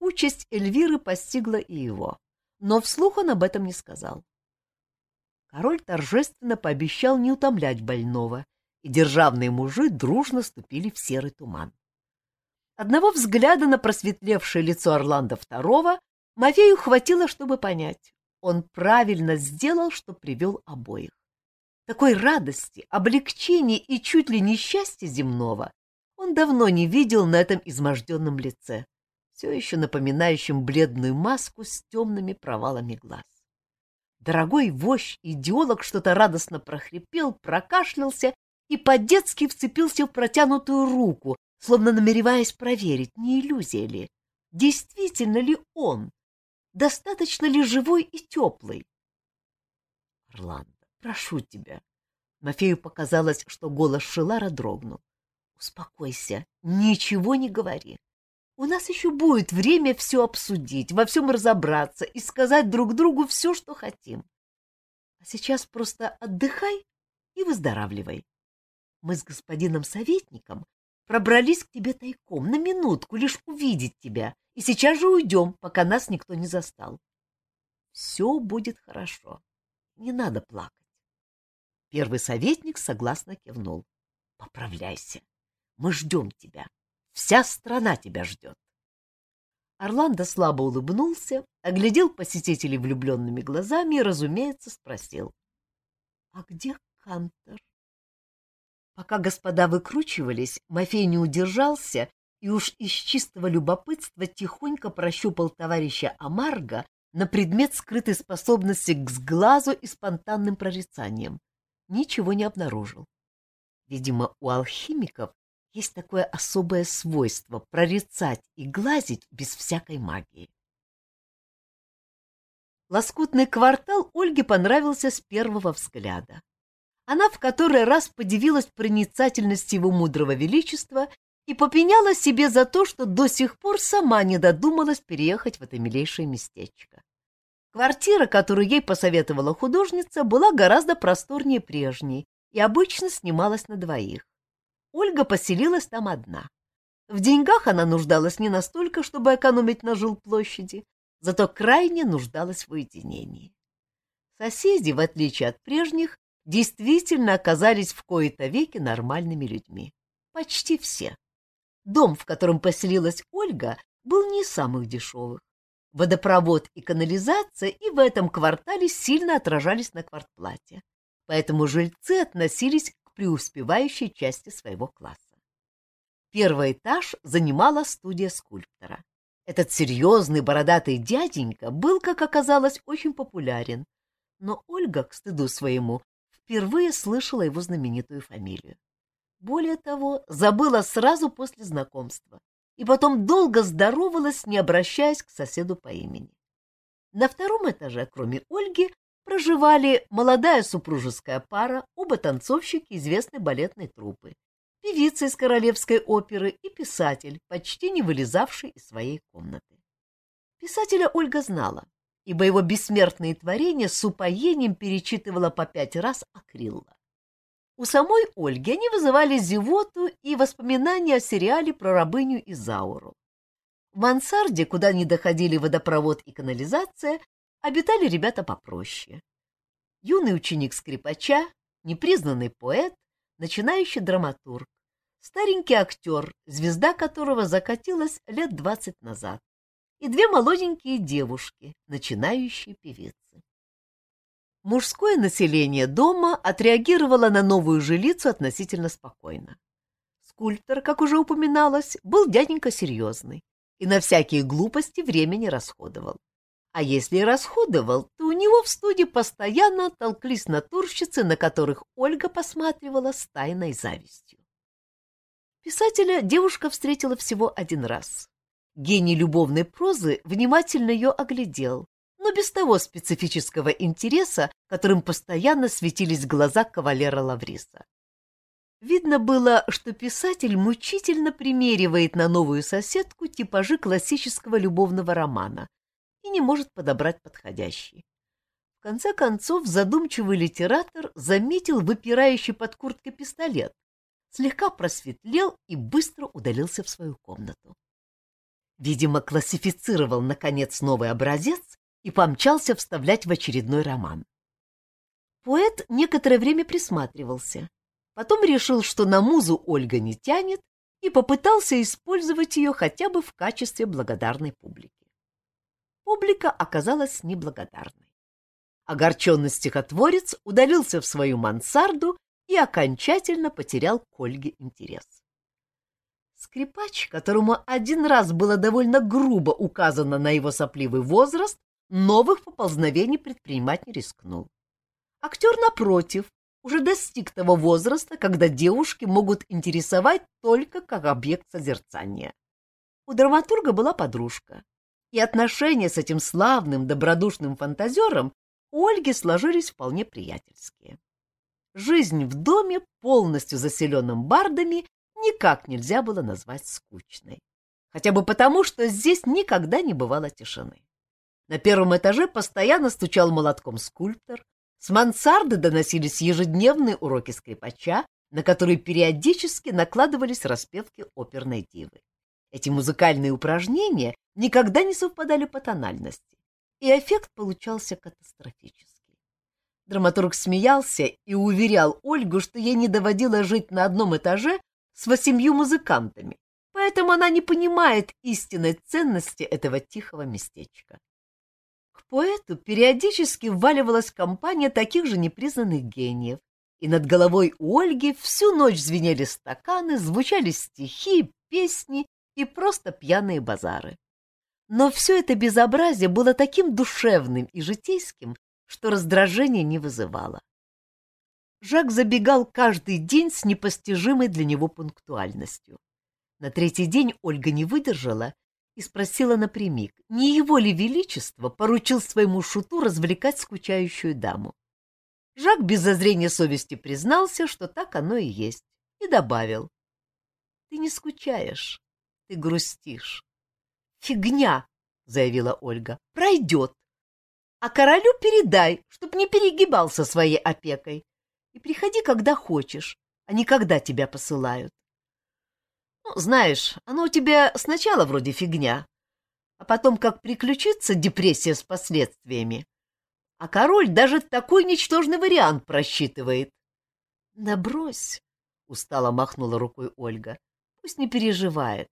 участь Эльвиры постигла и его. Но вслух он об этом не сказал. Король торжественно пообещал не утомлять больного, и державные мужи дружно ступили в серый туман. Одного взгляда на просветлевшее лицо Орландо II Мафею хватило, чтобы понять. Он правильно сделал, что привел обоих. Такой радости, облегчения и чуть ли не счастья земного он давно не видел на этом изможденном лице, все еще напоминающем бледную маску с темными провалами глаз. Дорогой вождь идеолог что-то радостно прохрипел, прокашлялся и по-детски вцепился в протянутую руку, словно намереваясь проверить, не иллюзия ли, действительно ли он, достаточно ли живой и теплый. — Орландо, прошу тебя. Мафею показалось, что голос Шилара дрогнул. — Успокойся, ничего не говори. У нас еще будет время все обсудить, во всем разобраться и сказать друг другу все, что хотим. А сейчас просто отдыхай и выздоравливай. Мы с господином советником пробрались к тебе тайком на минутку, лишь увидеть тебя, и сейчас же уйдем, пока нас никто не застал. Все будет хорошо. Не надо плакать. Первый советник согласно кивнул. Поправляйся. Мы ждем тебя. Вся страна тебя ждет. Орландо слабо улыбнулся, оглядел посетителей влюбленными глазами и, разумеется, спросил. — А где Кантер? Пока господа выкручивались, Мафей не удержался и уж из чистого любопытства тихонько прощупал товарища Амарго на предмет скрытой способности к сглазу и спонтанным прорицаниям. Ничего не обнаружил. Видимо, у алхимиков есть такое особое свойство — прорицать и глазить без всякой магии. Лоскутный квартал Ольге понравился с первого взгляда. Она в который раз подивилась проницательности его мудрого величества и попеняла себе за то, что до сих пор сама не додумалась переехать в это милейшее местечко. Квартира, которую ей посоветовала художница, была гораздо просторнее прежней и обычно снималась на двоих. Ольга поселилась там одна. В деньгах она нуждалась не настолько, чтобы экономить на жилплощади, зато крайне нуждалась в уединении. Соседи, в отличие от прежних, действительно оказались в кои-то веки нормальными людьми. Почти все. Дом, в котором поселилась Ольга, был не самых дешевых. Водопровод и канализация и в этом квартале сильно отражались на квартплате, поэтому жильцы относились преуспевающей части своего класса. Первый этаж занимала студия скульптора. Этот серьезный бородатый дяденька был, как оказалось, очень популярен, но Ольга, к стыду своему, впервые слышала его знаменитую фамилию. Более того, забыла сразу после знакомства и потом долго здоровалась, не обращаясь к соседу по имени. На втором этаже, кроме Ольги, проживали молодая супружеская пара, оба танцовщики известной балетной труппы, певица из королевской оперы и писатель, почти не вылезавший из своей комнаты. Писателя Ольга знала, ибо его бессмертные творения с упоением перечитывала по пять раз Акрилла. У самой Ольги они вызывали зевоту и воспоминания о сериале про рабыню Изауру. В мансарде, куда не доходили водопровод и канализация, обитали ребята попроще. Юный ученик скрипача, непризнанный поэт, начинающий драматург, старенький актер, звезда которого закатилась лет двадцать назад, и две молоденькие девушки, начинающие певицы. Мужское население дома отреагировало на новую жилицу относительно спокойно. Скульптор, как уже упоминалось, был дяденька серьезный и на всякие глупости времени расходовал. А если и расходовал, то у него в студии постоянно толклись натурщицы, на которых Ольга посматривала с тайной завистью. Писателя девушка встретила всего один раз. Гений любовной прозы внимательно ее оглядел, но без того специфического интереса, которым постоянно светились глаза кавалера Лавриса. Видно было, что писатель мучительно примеривает на новую соседку типажи классического любовного романа, и не может подобрать подходящий. В конце концов, задумчивый литератор заметил выпирающий под курткой пистолет, слегка просветлел и быстро удалился в свою комнату. Видимо, классифицировал, наконец, новый образец и помчался вставлять в очередной роман. Поэт некоторое время присматривался, потом решил, что на музу Ольга не тянет, и попытался использовать ее хотя бы в качестве благодарной публики. Публика оказалась неблагодарной. Огорченный стихотворец удалился в свою мансарду и окончательно потерял к Ольге интерес. Скрипач, которому один раз было довольно грубо указано на его сопливый возраст, новых поползновений предпринимать не рискнул. Актер, напротив, уже достиг того возраста, когда девушки могут интересовать только как объект созерцания. У драматурга была подружка, и отношения с этим славным, добродушным фантазером у Ольги сложились вполне приятельские. Жизнь в доме, полностью заселенном бардами, никак нельзя было назвать скучной. Хотя бы потому, что здесь никогда не бывало тишины. На первом этаже постоянно стучал молотком скульптор, с мансарды доносились ежедневные уроки скрипача, на которые периодически накладывались распевки оперной дивы. Эти музыкальные упражнения никогда не совпадали по тональности, и эффект получался катастрофический. Драматург смеялся и уверял Ольгу, что ей не доводило жить на одном этаже с восемью музыкантами, поэтому она не понимает истинной ценности этого тихого местечка. К поэту периодически вваливалась компания таких же непризнанных гениев, и над головой у Ольги всю ночь звенели стаканы, звучали стихи, песни и просто пьяные базары. Но все это безобразие было таким душевным и житейским, что раздражение не вызывало. Жак забегал каждый день с непостижимой для него пунктуальностью. На третий день Ольга не выдержала и спросила напрямик, не его ли величество поручил своему шуту развлекать скучающую даму. Жак без зазрения совести признался, что так оно и есть, и добавил. — Ты не скучаешь, ты грустишь. Фигня, заявила Ольга. Пройдет. А королю передай, чтоб не перегибался своей опекой. И приходи, когда хочешь, а не когда тебя посылают. Ну, знаешь, оно у тебя сначала вроде фигня, а потом как приключится депрессия с последствиями. А король даже такой ничтожный вариант просчитывает. — Да брось, — устало махнула рукой Ольга. — Пусть не переживает.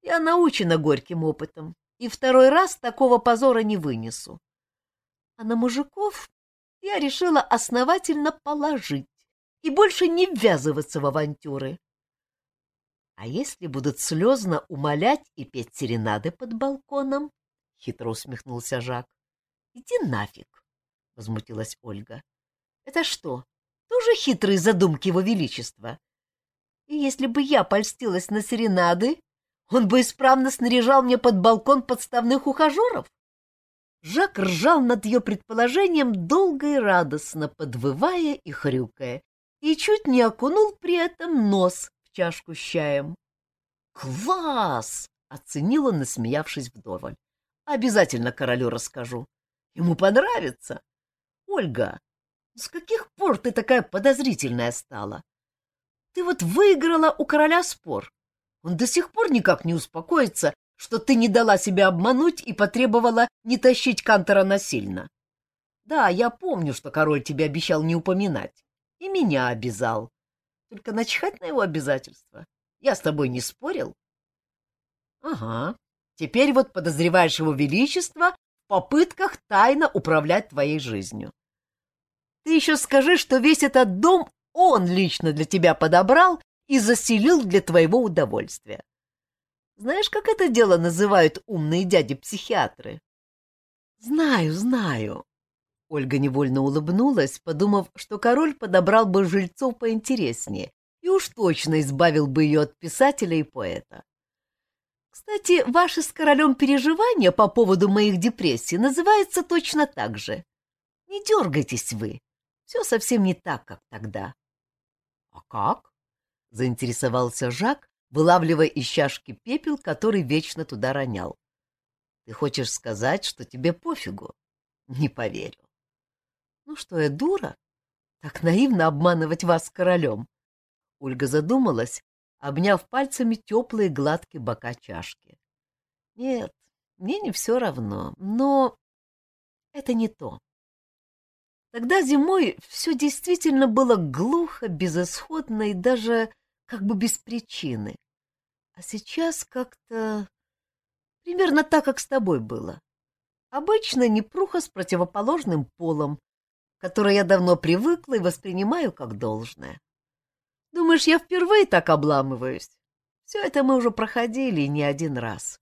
Я научена горьким опытом, и второй раз такого позора не вынесу. А на мужиков я решила основательно положить и больше не ввязываться в авантюры. А если будут слезно умолять и петь серенады под балконом? — хитро усмехнулся Жак. — Иди нафиг, — возмутилась Ольга. — Это что, тоже хитрые задумки его величества? И если бы я польстилась на серенады, он бы исправно снаряжал мне под балкон подставных ухажеров. Жак ржал над ее предположением долго и радостно, подвывая и хрюкая, и чуть не окунул при этом нос в чашку с чаем. «Класс!» — оценил он, насмеявшись вдоволь. «Обязательно королю расскажу. Ему понравится. Ольга, с каких пор ты такая подозрительная стала? Ты вот выиграла у короля спор, он до сих пор никак не успокоится, что ты не дала себя обмануть и потребовала не тащить Кантора насильно. Да, я помню, что король тебе обещал не упоминать. И меня обязал. Только начхать на его обязательства. Я с тобой не спорил. Ага. Теперь вот подозреваешь его величество в попытках тайно управлять твоей жизнью. Ты еще скажи, что весь этот дом он лично для тебя подобрал и заселил для твоего удовольствия. Знаешь, как это дело называют умные дяди-психиатры? — Знаю, знаю. Ольга невольно улыбнулась, подумав, что король подобрал бы жильцов поинтереснее и уж точно избавил бы ее от писателя и поэта. Кстати, ваши с королем переживания по поводу моих депрессий называются точно так же. Не дергайтесь вы. Все совсем не так, как тогда. — А как? — заинтересовался Жак, вылавливая из чашки пепел, который вечно туда ронял. — Ты хочешь сказать, что тебе пофигу? Не поверю. — Ну что, я дура? Так наивно обманывать вас с королем. Ольга задумалась, обняв пальцами теплые гладкие бока чашки. — Нет, мне не все равно, но это не то. Тогда зимой все действительно было глухо, безысходно и даже как бы без причины. А сейчас как-то примерно так, как с тобой было. Обычно непруха с противоположным полом, которой я давно привыкла и воспринимаю как должное. Думаешь, я впервые так обламываюсь? Все это мы уже проходили не один раз.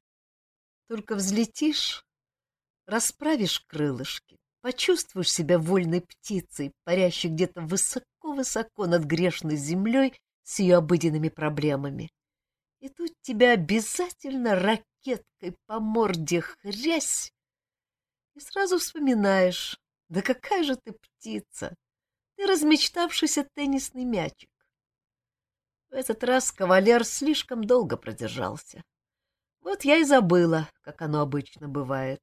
Только взлетишь, расправишь крылышки, почувствуешь себя вольной птицей, парящей где-то высоко-высоко над грешной землей с ее обыденными проблемами. И тут тебя обязательно ракеткой по морде хрясь, и сразу вспоминаешь, да какая же ты птица, ты размечтавшийся теннисный мячик. В этот раз кавалер слишком долго продержался. Вот я и забыла, как оно обычно бывает.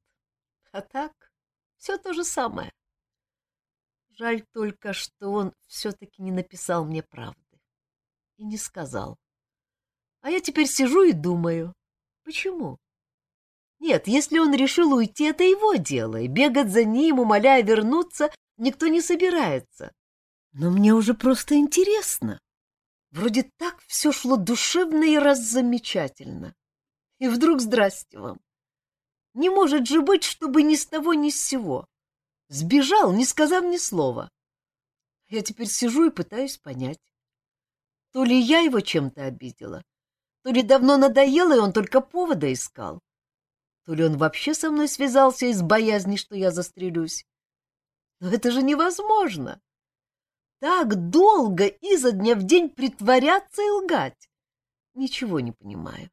А так, все то же самое. Жаль только, что он все-таки не написал мне правды и не сказал. А я теперь сижу и думаю, почему? Нет, если он решил уйти, это его дело, и бегать за ним, умоляя вернуться, никто не собирается. Но мне уже просто интересно. Вроде так все шло душевно и раззамечательно. И вдруг здрасте вам. Не может же быть, чтобы ни с того, ни с сего. Сбежал, не сказав ни слова. Я теперь сижу и пытаюсь понять. То ли я его чем-то обидела, то ли давно надоело, и он только повода искал, то ли он вообще со мной связался из боязни, что я застрелюсь. Но это же невозможно. Так долго изо дня в день притворяться и лгать. Ничего не понимаю.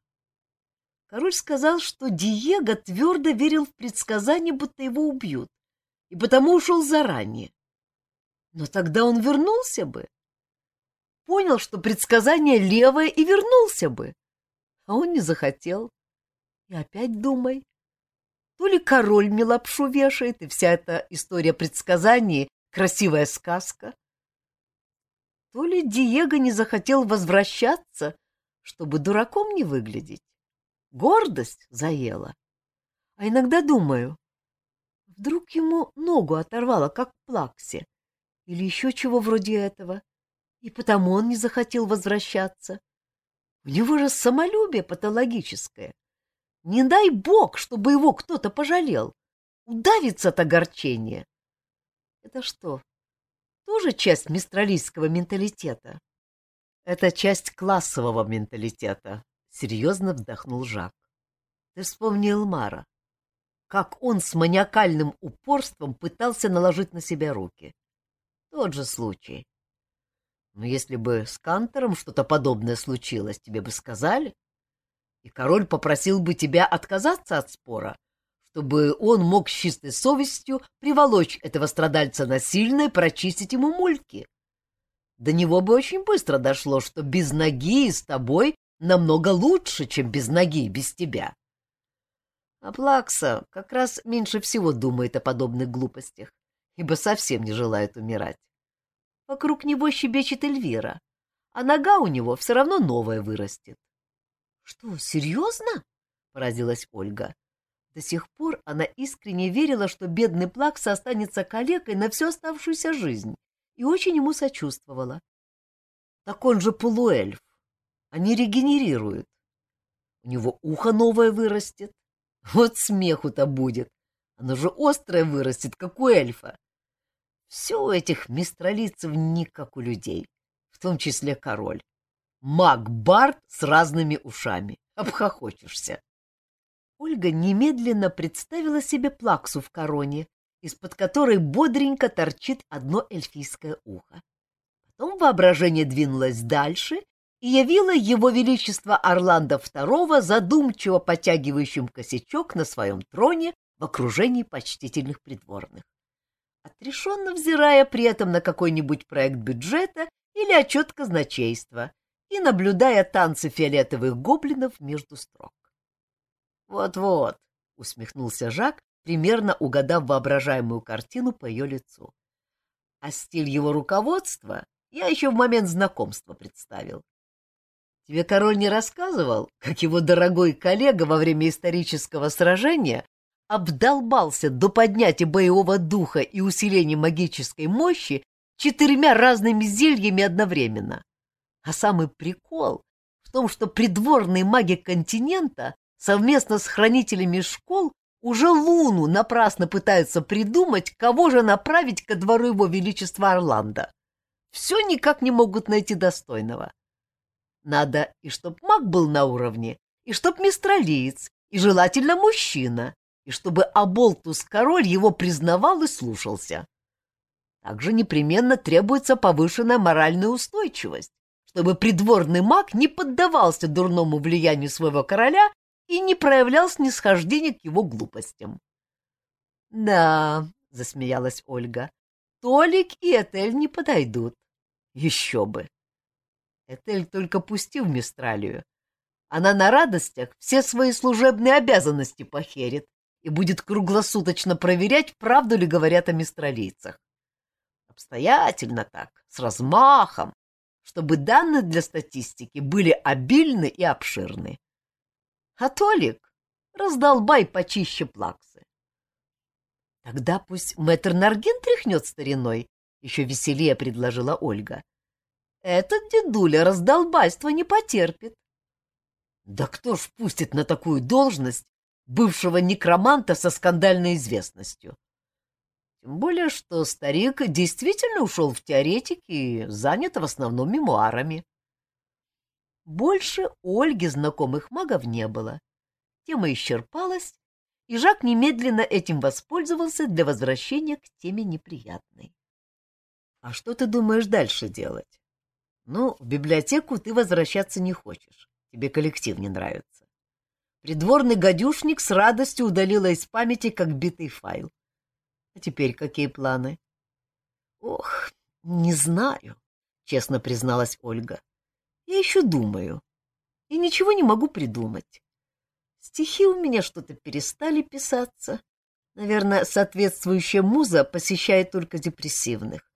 Король сказал, что Диего твердо верил в предсказание, будто его убьют, и потому ушел заранее. Но тогда он вернулся бы. Понял, что предсказание левое, и вернулся бы. А он не захотел. И опять думай. То ли король мне лапшу вешает, и вся эта история предсказаний — красивая сказка, то ли Диего не захотел возвращаться, чтобы дураком не выглядеть. Гордость заела. А иногда думаю, вдруг ему ногу оторвало, как плаксе, или еще чего вроде этого, и потому он не захотел возвращаться. У него же самолюбие патологическое. Не дай бог, чтобы его кто-то пожалел. Удавится от огорчения. Это что, тоже часть мистралийского менталитета? Это часть классового менталитета, серьезно вздохнул Жак. Ты вспомнил Мара. Как он с маниакальным упорством пытался наложить на себя руки. Тот же случай. Но если бы с Кантором что-то подобное случилось, тебе бы сказали? И король попросил бы тебя отказаться от спора, чтобы он мог с чистой совестью приволочь этого страдальца насильно и прочистить ему мульки. До него бы очень быстро дошло, что без ноги и с тобой намного лучше, чем без ноги и без тебя. А Плакса как раз меньше всего думает о подобных глупостях, ибо совсем не желает умирать. Вокруг него щебечет Эльвира, а нога у него все равно новая вырастет. — Что, серьезно? — поразилась Ольга. До сих пор она искренне верила, что бедный Плакса останется калекой на всю оставшуюся жизнь, и очень ему сочувствовала. Так он же полуэльф. Они регенерируют. У него ухо новое вырастет. [laughs] Вот смеху-то будет. Оно же острое вырастет, как у эльфа. Все у этих мистралицев не как у людей, в том числе король. Маг-бард с разными ушами. Обхохочешься. Ольга немедленно представила себе плаксу в короне, из-под которой бодренько торчит одно эльфийское ухо. Потом воображение двинулось дальше и явило его величество Орландо II задумчиво потягивающим косячок на своем троне в окружении почтительных придворных, отрешенно взирая при этом на какой-нибудь проект бюджета или отчет казначейства и наблюдая танцы фиолетовых гоблинов между строк. Вот-вот, усмехнулся Жак, примерно угадав воображаемую картину по ее лицу. А стиль его руководства я еще в момент знакомства представил. Тебе король не рассказывал, как его дорогой коллега во время исторического сражения обдолбался до поднятия боевого духа и усиления магической мощи четырьмя разными зельями одновременно. А самый прикол в том, что придворные маги континента совместно с хранителями школ Уже Луну напрасно пытаются придумать, кого же направить ко двору его величества Орландо. Все никак не могут найти достойного. Надо и чтоб маг был на уровне, и чтоб мистралиец, и желательно мужчина, и чтобы Аболтус-король его признавал и слушался. Также непременно требуется повышенная моральная устойчивость, чтобы придворный маг не поддавался дурному влиянию своего короля и не проявлял снисхождения к его глупостям. — Да, — засмеялась Ольга, — Толик и Этель не подойдут. Еще бы. Этель только пустил Мистралию. Она на радостях все свои служебные обязанности похерит и будет круглосуточно проверять, правду ли говорят о мистралийцах. Обстоятельно так, с размахом, чтобы данные для статистики были обильны и обширны. А Толик раздолбай почище плаксы. Тогда пусть мэтр Нарген тряхнет стариной, — еще веселее предложила Ольга. Этот дедуля раздолбайство не потерпит. Да кто ж пустит на такую должность бывшего некроманта со скандальной известностью? Тем более, что старик действительно ушел в теоретики и занят в основном мемуарами. Больше Ольги знакомых магов не было. Тема исчерпалась, и Жак немедленно этим воспользовался для возвращения к теме неприятной. — А что ты думаешь дальше делать? — Ну, в библиотеку ты возвращаться не хочешь. Тебе коллектив не нравится. Придворный гадюшник с радостью удалила из памяти как битый файл. А теперь какие планы? Ох, не знаю, честно призналась Ольга. Я еще думаю. И ничего не могу придумать. Стихи у меня что-то перестали писаться. Наверное, соответствующая муза посещает только депрессивных.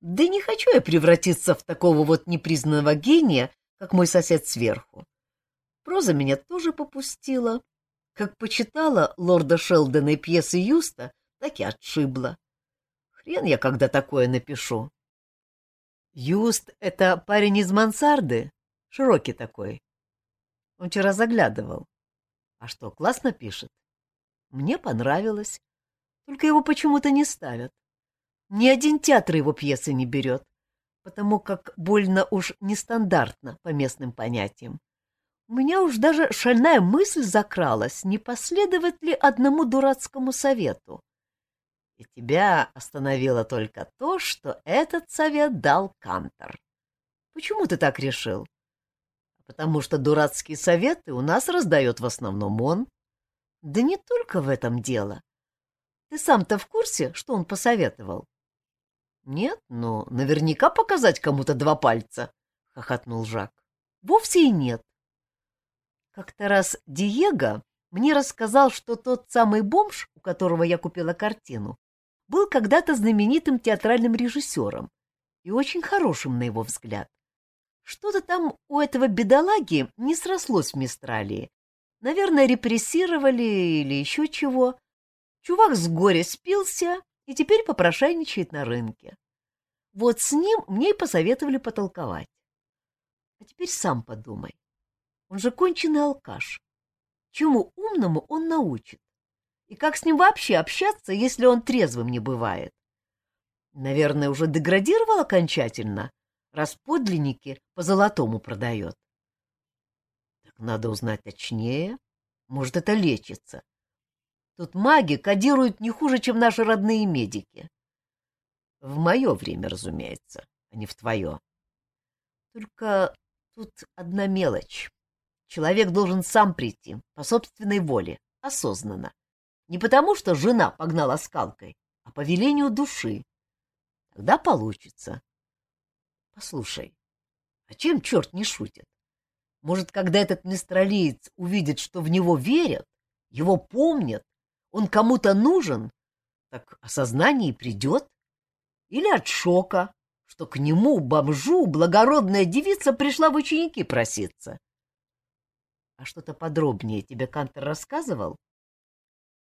Да не хочу я превратиться в такого вот непризнанного гения, как мой сосед сверху. Проза меня тоже попустила. Как почитала лорда Шелдона и пьесы Юста, так и отшибла. Хрен я когда такое напишу. Юст — это парень из мансарды, широкий такой. Он вчера заглядывал. А что, классно пишет? Мне понравилось. Только его почему-то не ставят. Ни один театр его пьесы не берет, потому как больно уж нестандартно по местным понятиям. У меня уж даже шальная мысль закралась, не последовать ли одному дурацкому совету. И тебя остановило только то, что этот совет дал Кантор. Почему ты так решил? Потому что дурацкие советы у нас раздает в основном он. Да не только в этом дело. Ты сам-то в курсе, что он посоветовал? Нет, но наверняка показать кому-то два пальца, — хохотнул Жак. Вовсе и нет. Как-то раз Диего мне рассказал, что тот самый бомж, у которого я купила картину, был когда-то знаменитым театральным режиссером и очень хорошим на его взгляд. Что-то там у этого бедолаги не срослось в Мистралии. Наверное, репрессировали или еще чего. Чувак с горя спился и теперь попрошайничает на рынке. Вот с ним мне и посоветовали потолковать. А теперь сам подумай. Он же конченый алкаш. Чему умному он научит? И как с ним вообще общаться, если он трезвым не бывает? Наверное, уже деградировал окончательно, раз подлинники по золотому продает. Так надо узнать точнее. Может, это лечится. Тут маги кодируют не хуже, чем наши родные медики. В мое время, разумеется, а не в твое. Только тут одна мелочь. Человек должен сам прийти, по собственной воле, осознанно. Не потому, что жена погнала скалкой, а по велению души. Тогда получится. Послушай, а чем черт не шутит? Может, когда этот мистралиец увидит, что в него верят, его помнят, он кому-то нужен, так осознание придет? Или от шока, что к нему, бомжу, благородная девица пришла в ученики проситься? А что-то подробнее тебе Кантер рассказывал?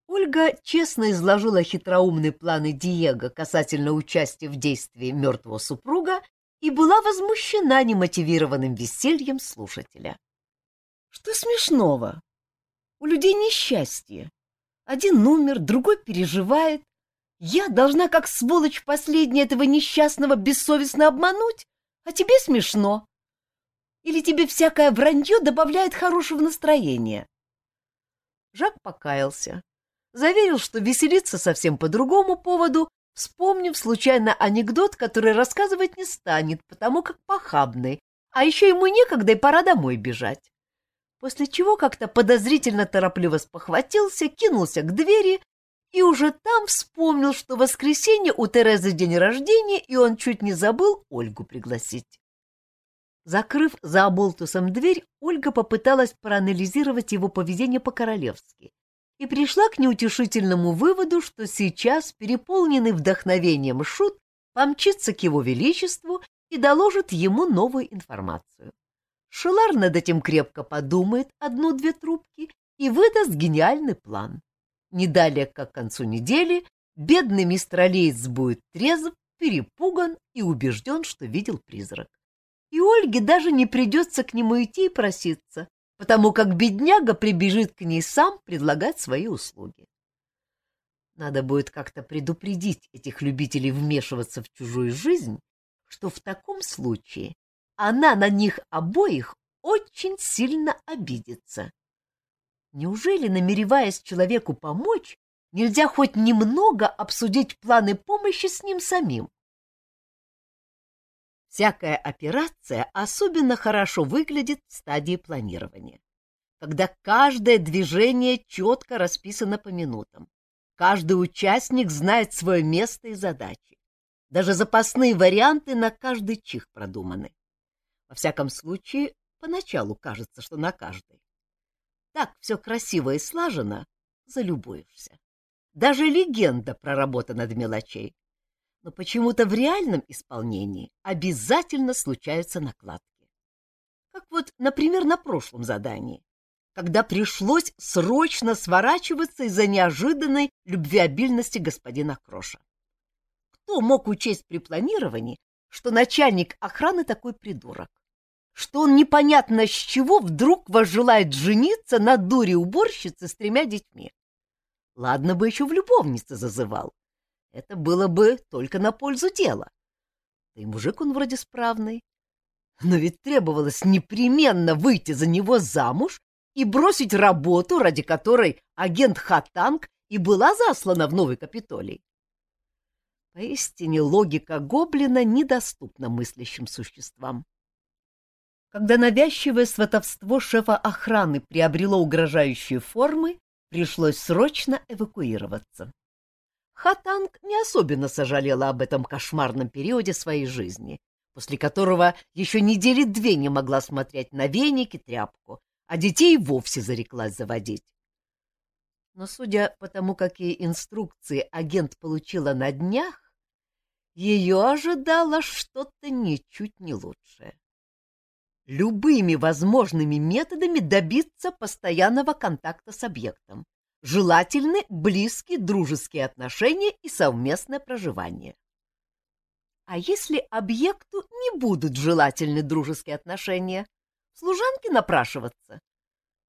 Ольга честно изложила хитроумные планы Диего касательно участия в действии мертвого супруга и была возмущена немотивированным весельем слушателя. Что смешного? У людей несчастье. Один умер, другой переживает. Я должна, как сволочь последняя, этого несчастного бессовестно обмануть? А тебе смешно? Или тебе всякое вранье добавляет хорошего настроения? Жак покаялся, заверил, что веселится совсем по другому поводу, вспомнив случайно анекдот, который рассказывать не станет, потому как похабный, а еще ему некогда и пора домой бежать. После чего как-то подозрительно торопливо спохватился, кинулся к двери и уже там вспомнил, что в воскресенье у Терезы день рождения, и он чуть не забыл Ольгу пригласить. Закрыв за оболтусом дверь, Ольга попыталась проанализировать его поведение по-королевски и пришла к неутешительному выводу, что сейчас, переполненный вдохновением шут, помчится к его величеству и доложит ему новую информацию. Шелар над этим крепко подумает одну-две трубки и выдаст гениальный план. Не далее, как к концу недели, бедный мистер Алиец будет трезв, перепуган и убежден, что видел призрак и Ольге даже не придется к нему идти и проситься, потому как бедняга прибежит к ней сам предлагать свои услуги. Надо будет как-то предупредить этих любителей вмешиваться в чужую жизнь, что в таком случае она на них обоих очень сильно обидится. Неужели, намереваясь человеку помочь, нельзя хоть немного обсудить планы помощи с ним самим? Всякая операция особенно хорошо выглядит в стадии планирования, когда каждое движение четко расписано по минутам. Каждый участник знает свое место и задачи. Даже запасные варианты на каждый чих продуманы. Во всяком случае, поначалу кажется, что на каждый. Так все красиво и слажено, залюбуешься. Даже легенда проработана до мелочей но почему-то в реальном исполнении обязательно случаются накладки. Как вот, например, на прошлом задании, когда пришлось срочно сворачиваться из-за неожиданной любвеобильности господина Кроша. Кто мог учесть при планировании, что начальник охраны такой придурок? Что он непонятно с чего вдруг возжелает жениться на дуре уборщицы с тремя детьми? Ладно бы еще в любовнице зазывал, это было бы только на пользу дела. Да и мужик он вроде справный. Но ведь требовалось непременно выйти за него замуж и бросить работу, ради которой агент Хатанг и была заслана в Новый Капитолий. Поистине логика гоблина недоступна мыслящим существам. Когда навязчивое сватовство шефа охраны приобрело угрожающие формы, пришлось срочно эвакуироваться. Хатанг не особенно сожалела об этом кошмарном периоде своей жизни, после которого еще недели две не могла смотреть на веник и тряпку, а детей вовсе зареклась заводить. Но, судя по тому, какие инструкции агент получила на днях, ее ожидало что-то ничуть не лучшее. Любыми возможными методами добиться постоянного контакта с объектом, Желательны близкие дружеские отношения и совместное проживание. А если объекту не будут желательны дружеские отношения? Служанки напрашиваться.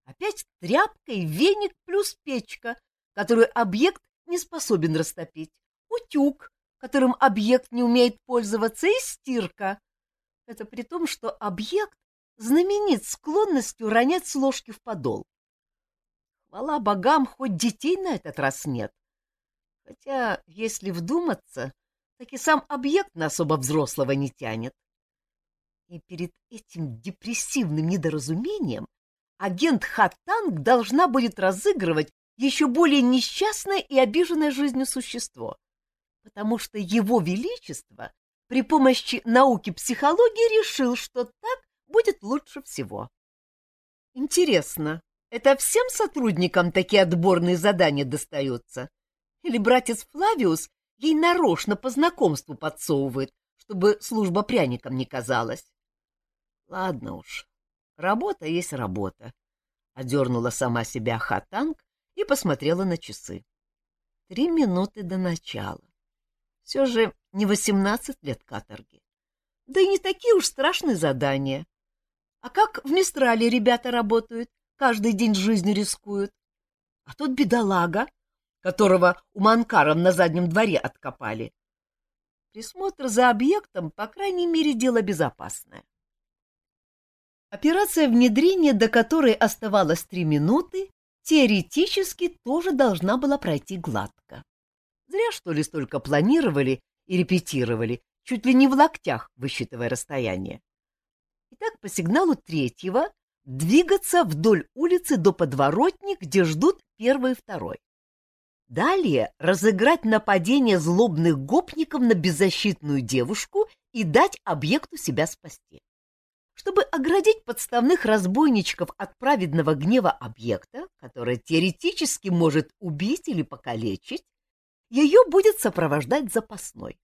Опять тряпка и веник плюс печка, которую объект не способен растопить. Утюг, которым объект не умеет пользоваться, и стирка. Это при том, что объект знаменит склонностью ронять с ложки в подол. Хвала богам, хоть детей на этот раз нет. Хотя, если вдуматься, так и сам объект на особо взрослого не тянет. И перед этим депрессивным недоразумением агент Хатанг должна будет разыгрывать еще более несчастное и обиженное жизнью существо, потому что его величество при помощи науки психологии решил, что так будет лучше всего. Интересно, это всем сотрудникам такие отборные задания достаются? Или братец Флавиус ей нарочно по знакомству подсовывает, чтобы служба пряником не казалась? Ладно уж, работа есть работа. Одернула сама себя Хатанг и посмотрела на часы. Три минуты до начала. Все же не восемнадцать лет каторги. Да и не такие уж страшные задания. А как в Мистрале ребята работают? Каждый день жизнью рискуют. А тот бедолага которого у Манкаров на заднем дворе откопали. Присмотр за объектом, по крайней мере, дело безопасное. Операция внедрения, до которой оставалось три минуты, теоретически тоже должна была пройти гладко. Зря, что ли, столько планировали и репетировали, чуть ли не в локтях, высчитывая расстояние. Итак, по сигналу третьего двигаться вдоль улицы до подворотни, где ждут первый и второй. Далее разыграть нападение злобных гопников на беззащитную девушку и дать объекту себя спасти. Чтобы оградить подставных разбойничков от праведного гнева объекта, который теоретически может убить или покалечить, ее будет сопровождать запасной.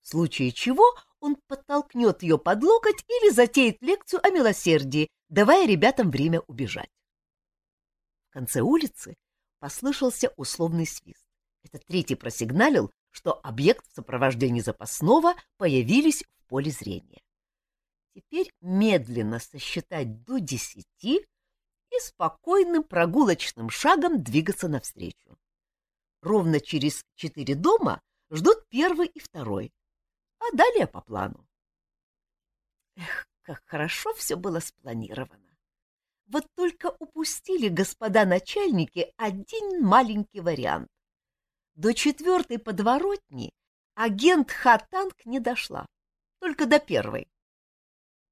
В случае чего он подтолкнет ее под локоть или затеет лекцию о милосердии, давая ребятам время убежать. В конце улицы послышался условный свист. Это третий просигналил, что объект в сопровождении запасного появились в поле зрения. Теперь медленно сосчитать до десяти и спокойным прогулочным шагом двигаться навстречу. Ровно через четыре дома ждут первый и второй, а далее по плану. Эх, как хорошо все было спланировано. Вот только упустили господа начальники один маленький вариант. До четвертой подворотни агент Хатанг не дошла, только до первой.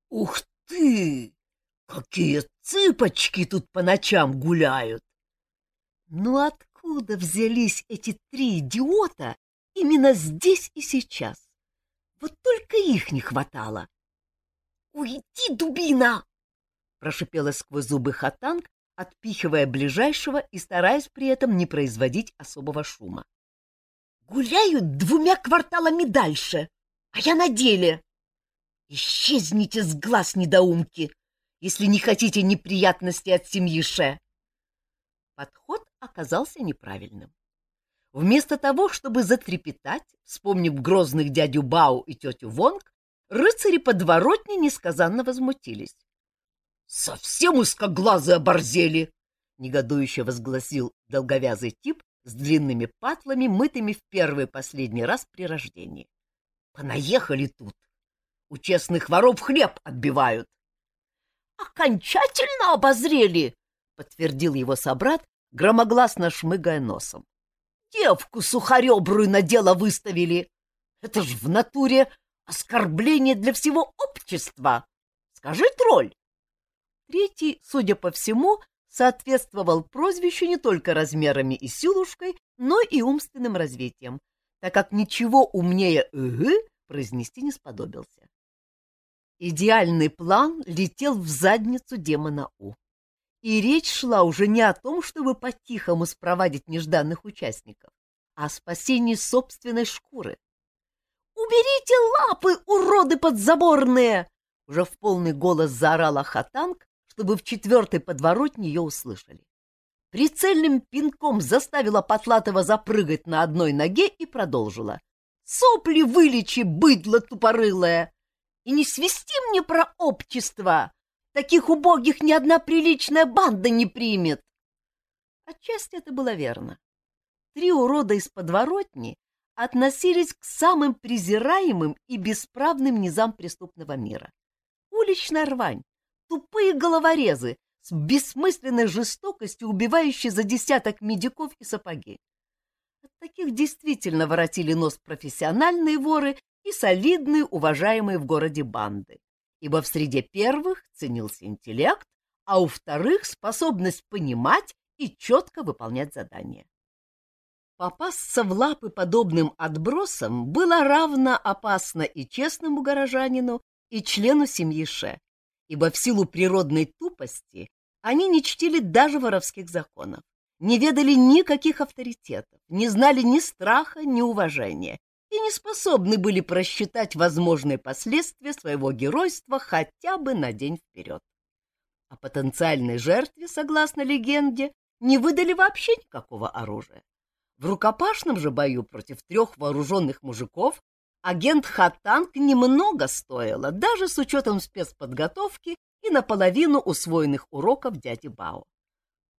«Ух ты! Какие цыпочки тут по ночам гуляют!» Ну откуда взялись эти три идиота именно здесь и сейчас? Вот только их не хватало. «Уйди, дубина!» — прошипела сквозь зубы Хатанг, отпихивая ближайшего и стараясь при этом не производить особого шума. «Гуляют двумя кварталами дальше, а я на деле. Исчезните с глаз, недоумки, если не хотите неприятностей от семьи Ше!» Подход оказался неправильным. Вместо того, чтобы затрепетать, вспомнив грозных дядю Бау и тетю Вонг, рыцари подворотни несказанно возмутились. — Совсем узкоглазые оборзели! — негодующе возгласил долговязый тип с длинными патлами, мытыми в первый и последний раз при рождении. — Понаехали тут! У честных воров хлеб отбивают! — Окончательно обозрели! — подтвердил его собрат, громогласно шмыгая носом. — Девку сухаребрую на дело выставили! Это ж в натуре Оскорбление для всего общества. Скажи, тролль. Третий, судя по всему, соответствовал прозвищу не только размерами и силушкой, но и умственным развитием, так как ничего умнее «ыгы» произнести не сподобился. Идеальный план летел в задницу демона У. И речь шла уже не о том, чтобы по-тихому спровадить нежданных участников, а о спасении собственной шкуры. «Уберите лапы, уроды подзаборные!» Уже в полный голос заорала Хатанг, чтобы в четвертой подворотне ее услышали. Прицельным пинком заставила Потлатова запрыгать на одной ноге и продолжила. «Сопли вылечи, быдло тупорылое! И не свисти мне про общество! Таких убогих ни одна приличная банда не примет!» Отчасти это было верно. Три урода из подворотни относились к самым презираемым и бесправным низам преступного мира. Уличная рвань, тупые головорезы с бессмысленной жестокостью, убивающие за десяток медиков и сапоги. От таких действительно воротили нос профессиональные воры и солидные, уважаемые в городе банды, ибо в среде первых ценился интеллект, а у вторых — способность понимать и четко выполнять задания. Попасться в лапы подобным отбросам было равно опасно и честному горожанину, и члену семьи Ше, ибо в силу природной тупости они не чтили даже воровских законов, не ведали никаких авторитетов, не знали ни страха, ни уважения и не способны были просчитать возможные последствия своего геройства хотя бы на день вперед. А потенциальной жертве, согласно легенде, не выдали вообще никакого оружия. В рукопашном же бою против трех вооруженных мужиков агент Хатанг немного стоила, даже с учетом спецподготовки и наполовину усвоенных уроков дяди Бао.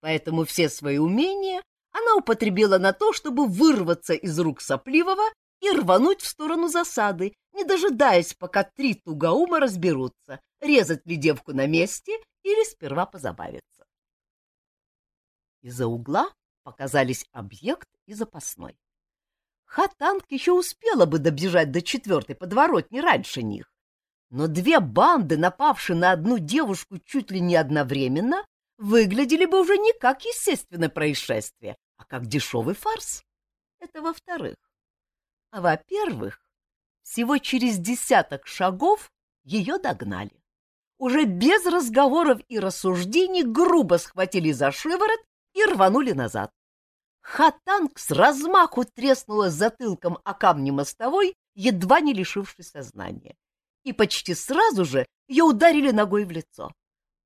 Поэтому все свои умения она употребила на то, чтобы вырваться из рук сопливого и рвануть в сторону засады, не дожидаясь, пока три тугаума разберутся, резать ли девку на месте или сперва позабавиться. Из-за угла показались объект и запасной. Хатанг еще успела бы добежать до четвертой подворотни раньше них, но две банды, напавшие на одну девушку чуть ли не одновременно, выглядели бы уже не как естественное происшествие, а как дешевый фарс. Это во-вторых. А во-первых, всего через десяток шагов ее догнали. Уже без разговоров и рассуждений грубо схватили за шиворот и рванули назад. Хатанг с размаху треснула затылком о камни мостовой, едва не лишившись сознания. И почти сразу же ее ударили ногой в лицо.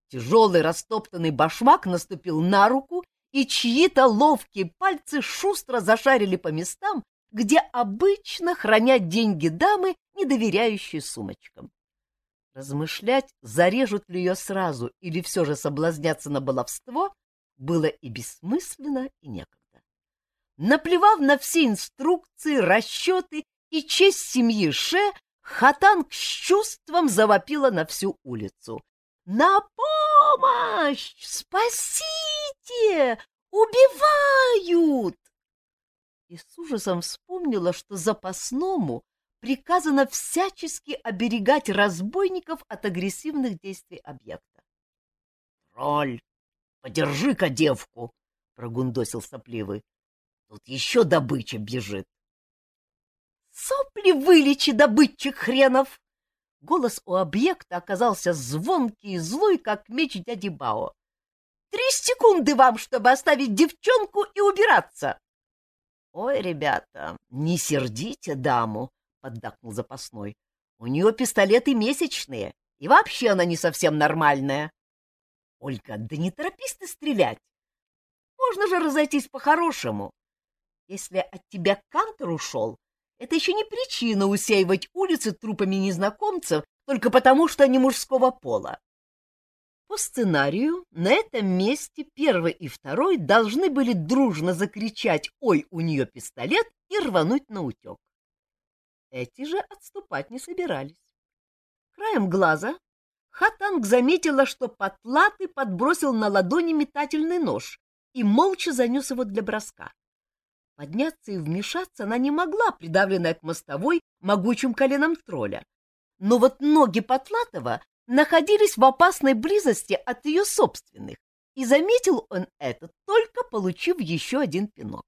Тяжелый растоптанный башмак наступил на руку, и чьи-то ловкие пальцы шустро зашарили по местам, где обычно хранят деньги дамы, не доверяющие сумочкам. Размышлять, зарежут ли ее сразу или все же соблазняться на баловство, было и бессмысленно, и некогда. Наплевав на все инструкции, расчеты и честь семьи Ше, Хатанг с чувством завопила на всю улицу. «На помощь! Спасите! Убивают!» И с ужасом вспомнила, что запасному приказано всячески оберегать разбойников от агрессивных действий объекта. — Тролль, подержи-ка девку! — прогундосил сопливый. — Тут еще добыча бежит. — Сопли вылечи, добытчик хренов! Голос у объекта оказался звонкий и злой, как меч дяди Бао. Три секунды вам, чтобы оставить девчонку и убираться. — Ой, ребята, не сердите даму, — поддакнул запасной. — У нее пистолеты месячные, и вообще она не совсем нормальная. — Ольга, да не торопись ты стрелять. Можно же разойтись по-хорошему. Если от тебя Кантер ушел, это еще не причина усеивать улицы трупами незнакомцев только потому, что они мужского пола. По сценарию, на этом месте первый и второй должны были дружно закричать «Ой, у нее пистолет!» и рвануть на утек. Эти же отступать не собирались. Краем глаза Хатанг заметила, что Потлатый подбросил на ладони метательный нож и молча занес его для броска. Подняться и вмешаться она не могла, придавленная к мостовой могучим коленом тролля. Но вот ноги Потлатова находились в опасной близости от ее собственных, и заметил он это, только получив еще один пинок.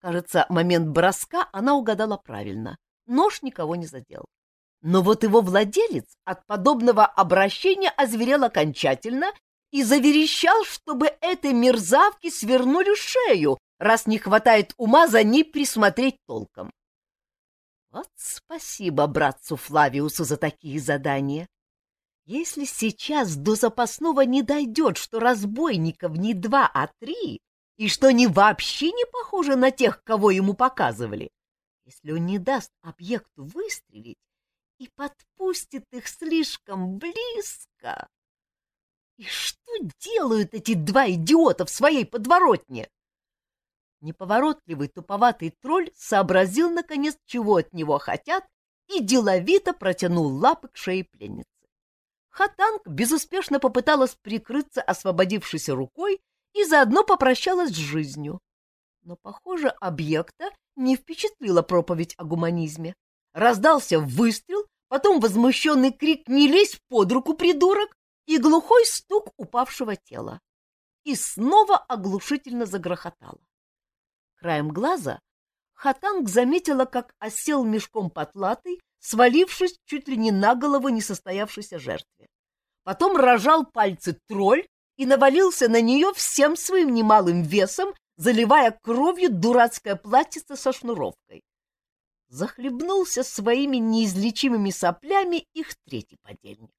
Кажется, момент броска она угадала правильно. Нож никого не задел. Но вот его владелец от подобного обращения озверел окончательно и заверещал, чтобы этой мерзавке свернули шею, раз не хватает ума за ней присмотреть толком. Вот спасибо братцу Флавиусу за такие задания. Если сейчас до запасного не дойдет, что разбойников не два, а три, и что они вообще не похожи на тех, кого ему показывали, если он не даст объекту выстрелить и подпустит их слишком близко... И что делают эти два идиота в своей подворотне? Неповоротливый туповатый тролль сообразил, наконец, чего от него хотят, и деловито протянул лапы к шее пленницы. Хатанг безуспешно попыталась прикрыться освободившейся рукой и заодно попрощалась с жизнью. Но, похоже, объекта не впечатлила проповедь о гуманизме. Раздался выстрел, потом возмущенный крик «Не лезь под руку, придурок!» и глухой стук упавшего тела. И снова оглушительно загрохотало. Краем глаза Хатанг заметила, как осел мешком потлатый, свалившись чуть ли не на голову несостоявшейся жертве. Потом рожал пальцы тролль и навалился на нее всем своим немалым весом, заливая кровью дурацкое платьице со шнуровкой. Захлебнулся своими неизлечимыми соплями их третий подельник.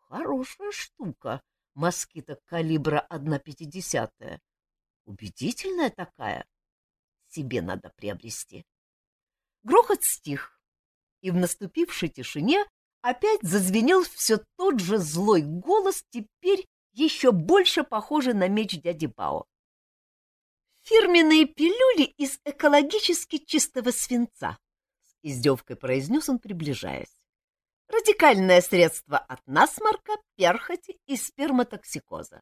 Хорошая штука, москита калибра 1,5. Убедительная такая. Себе надо приобрести. Грохот стих, и в наступившей тишине опять зазвенел все тот же злой голос, теперь еще больше похожий на меч дяди Бао. Фирменные пилюли из экологически чистого свинца, с издевкой произнес он, приближаясь. Радикальное средство от насморка, перхоти и сперматоксикоза.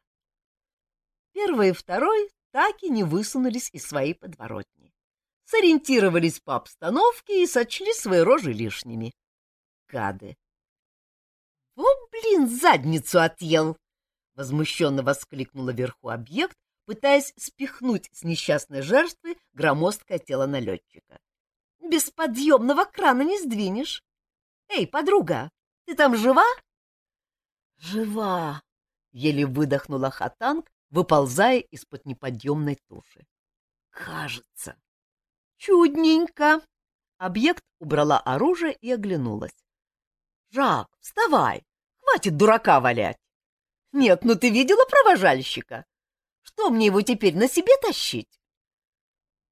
Первый и второй так и не высунулись из своей подворотни. Сориентировались по обстановке и сочли свои рожи лишними. Гады! — О, блин, задницу отъел! — возмущенно воскликнула вверху объект, пытаясь спихнуть с несчастной жертвы громоздкое тело налетчика. — Без подъемного крана не сдвинешь. Эй, подруга, ты там жива? — Жива! — еле выдохнула Хатанг, выползая из-под неподъемной туши. — Кажется. — Чудненько! Объект убрала оружие и оглянулась. — Жак, вставай! Хватит дурака валять! Нет, ну ты видела провожальщика? Что мне его теперь на себе тащить?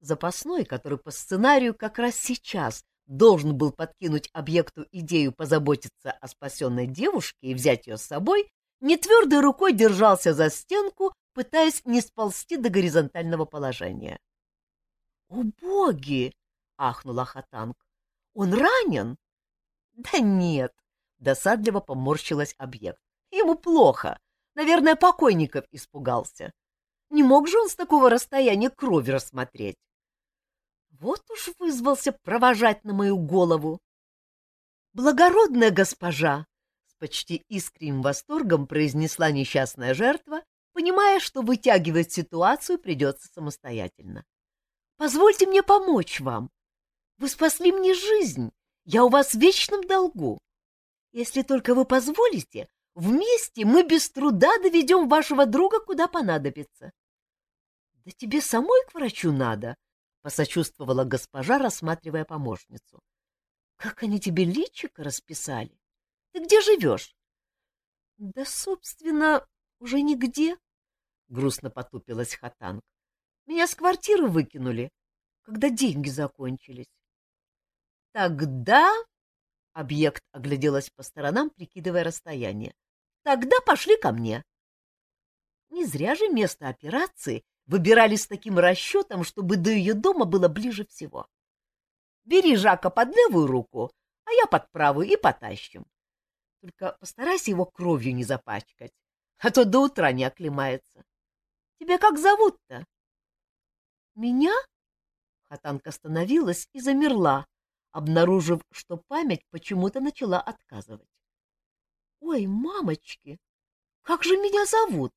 Запасной, который по сценарию как раз сейчас должен был подкинуть объекту идею позаботиться о спасенной девушке и взять ее с собой, нетвердой рукой держался за стенку, пытаясь не сползти до горизонтального положения. — О, боги! — ахнула Хатанг. — Он ранен? — Да нет, — досадливо поморщилась объект. — Ему плохо. Наверное, покойников испугался. Не мог же он с такого расстояния кровь рассмотреть. Вот уж вызвался провожать на мою голову. Благородная госпожа, с почти искренним восторгом произнесла несчастная жертва, понимая, что вытягивать ситуацию придется самостоятельно. Позвольте мне помочь вам. Вы спасли мне жизнь. Я у вас в вечном долгу. Если только вы позволите, вместе мы без труда доведем вашего друга куда понадобится. — Да тебе самой к врачу надо, — посочувствовала госпожа, рассматривая помощницу. — Как они тебе личико расписали? Ты где живешь? — Да, собственно, уже нигде, — грустно потупилась Хатанг. — Меня с квартиры выкинули, когда деньги закончились. — Тогда... — объект огляделась по сторонам, прикидывая расстояние. — Тогда пошли ко мне. Не зря же место операции выбирали с таким расчетом, чтобы до ее дома было ближе всего. Бери Жака под левую руку, а я под правую и потащим. Только постарайся его кровью не запачкать, а то до утра не оклемается. Тебя как зовут-то? Меня? Хатанка остановилась и замерла, обнаружив, что память почему-то начала отказывать. Ой, мамочки, как же меня зовут?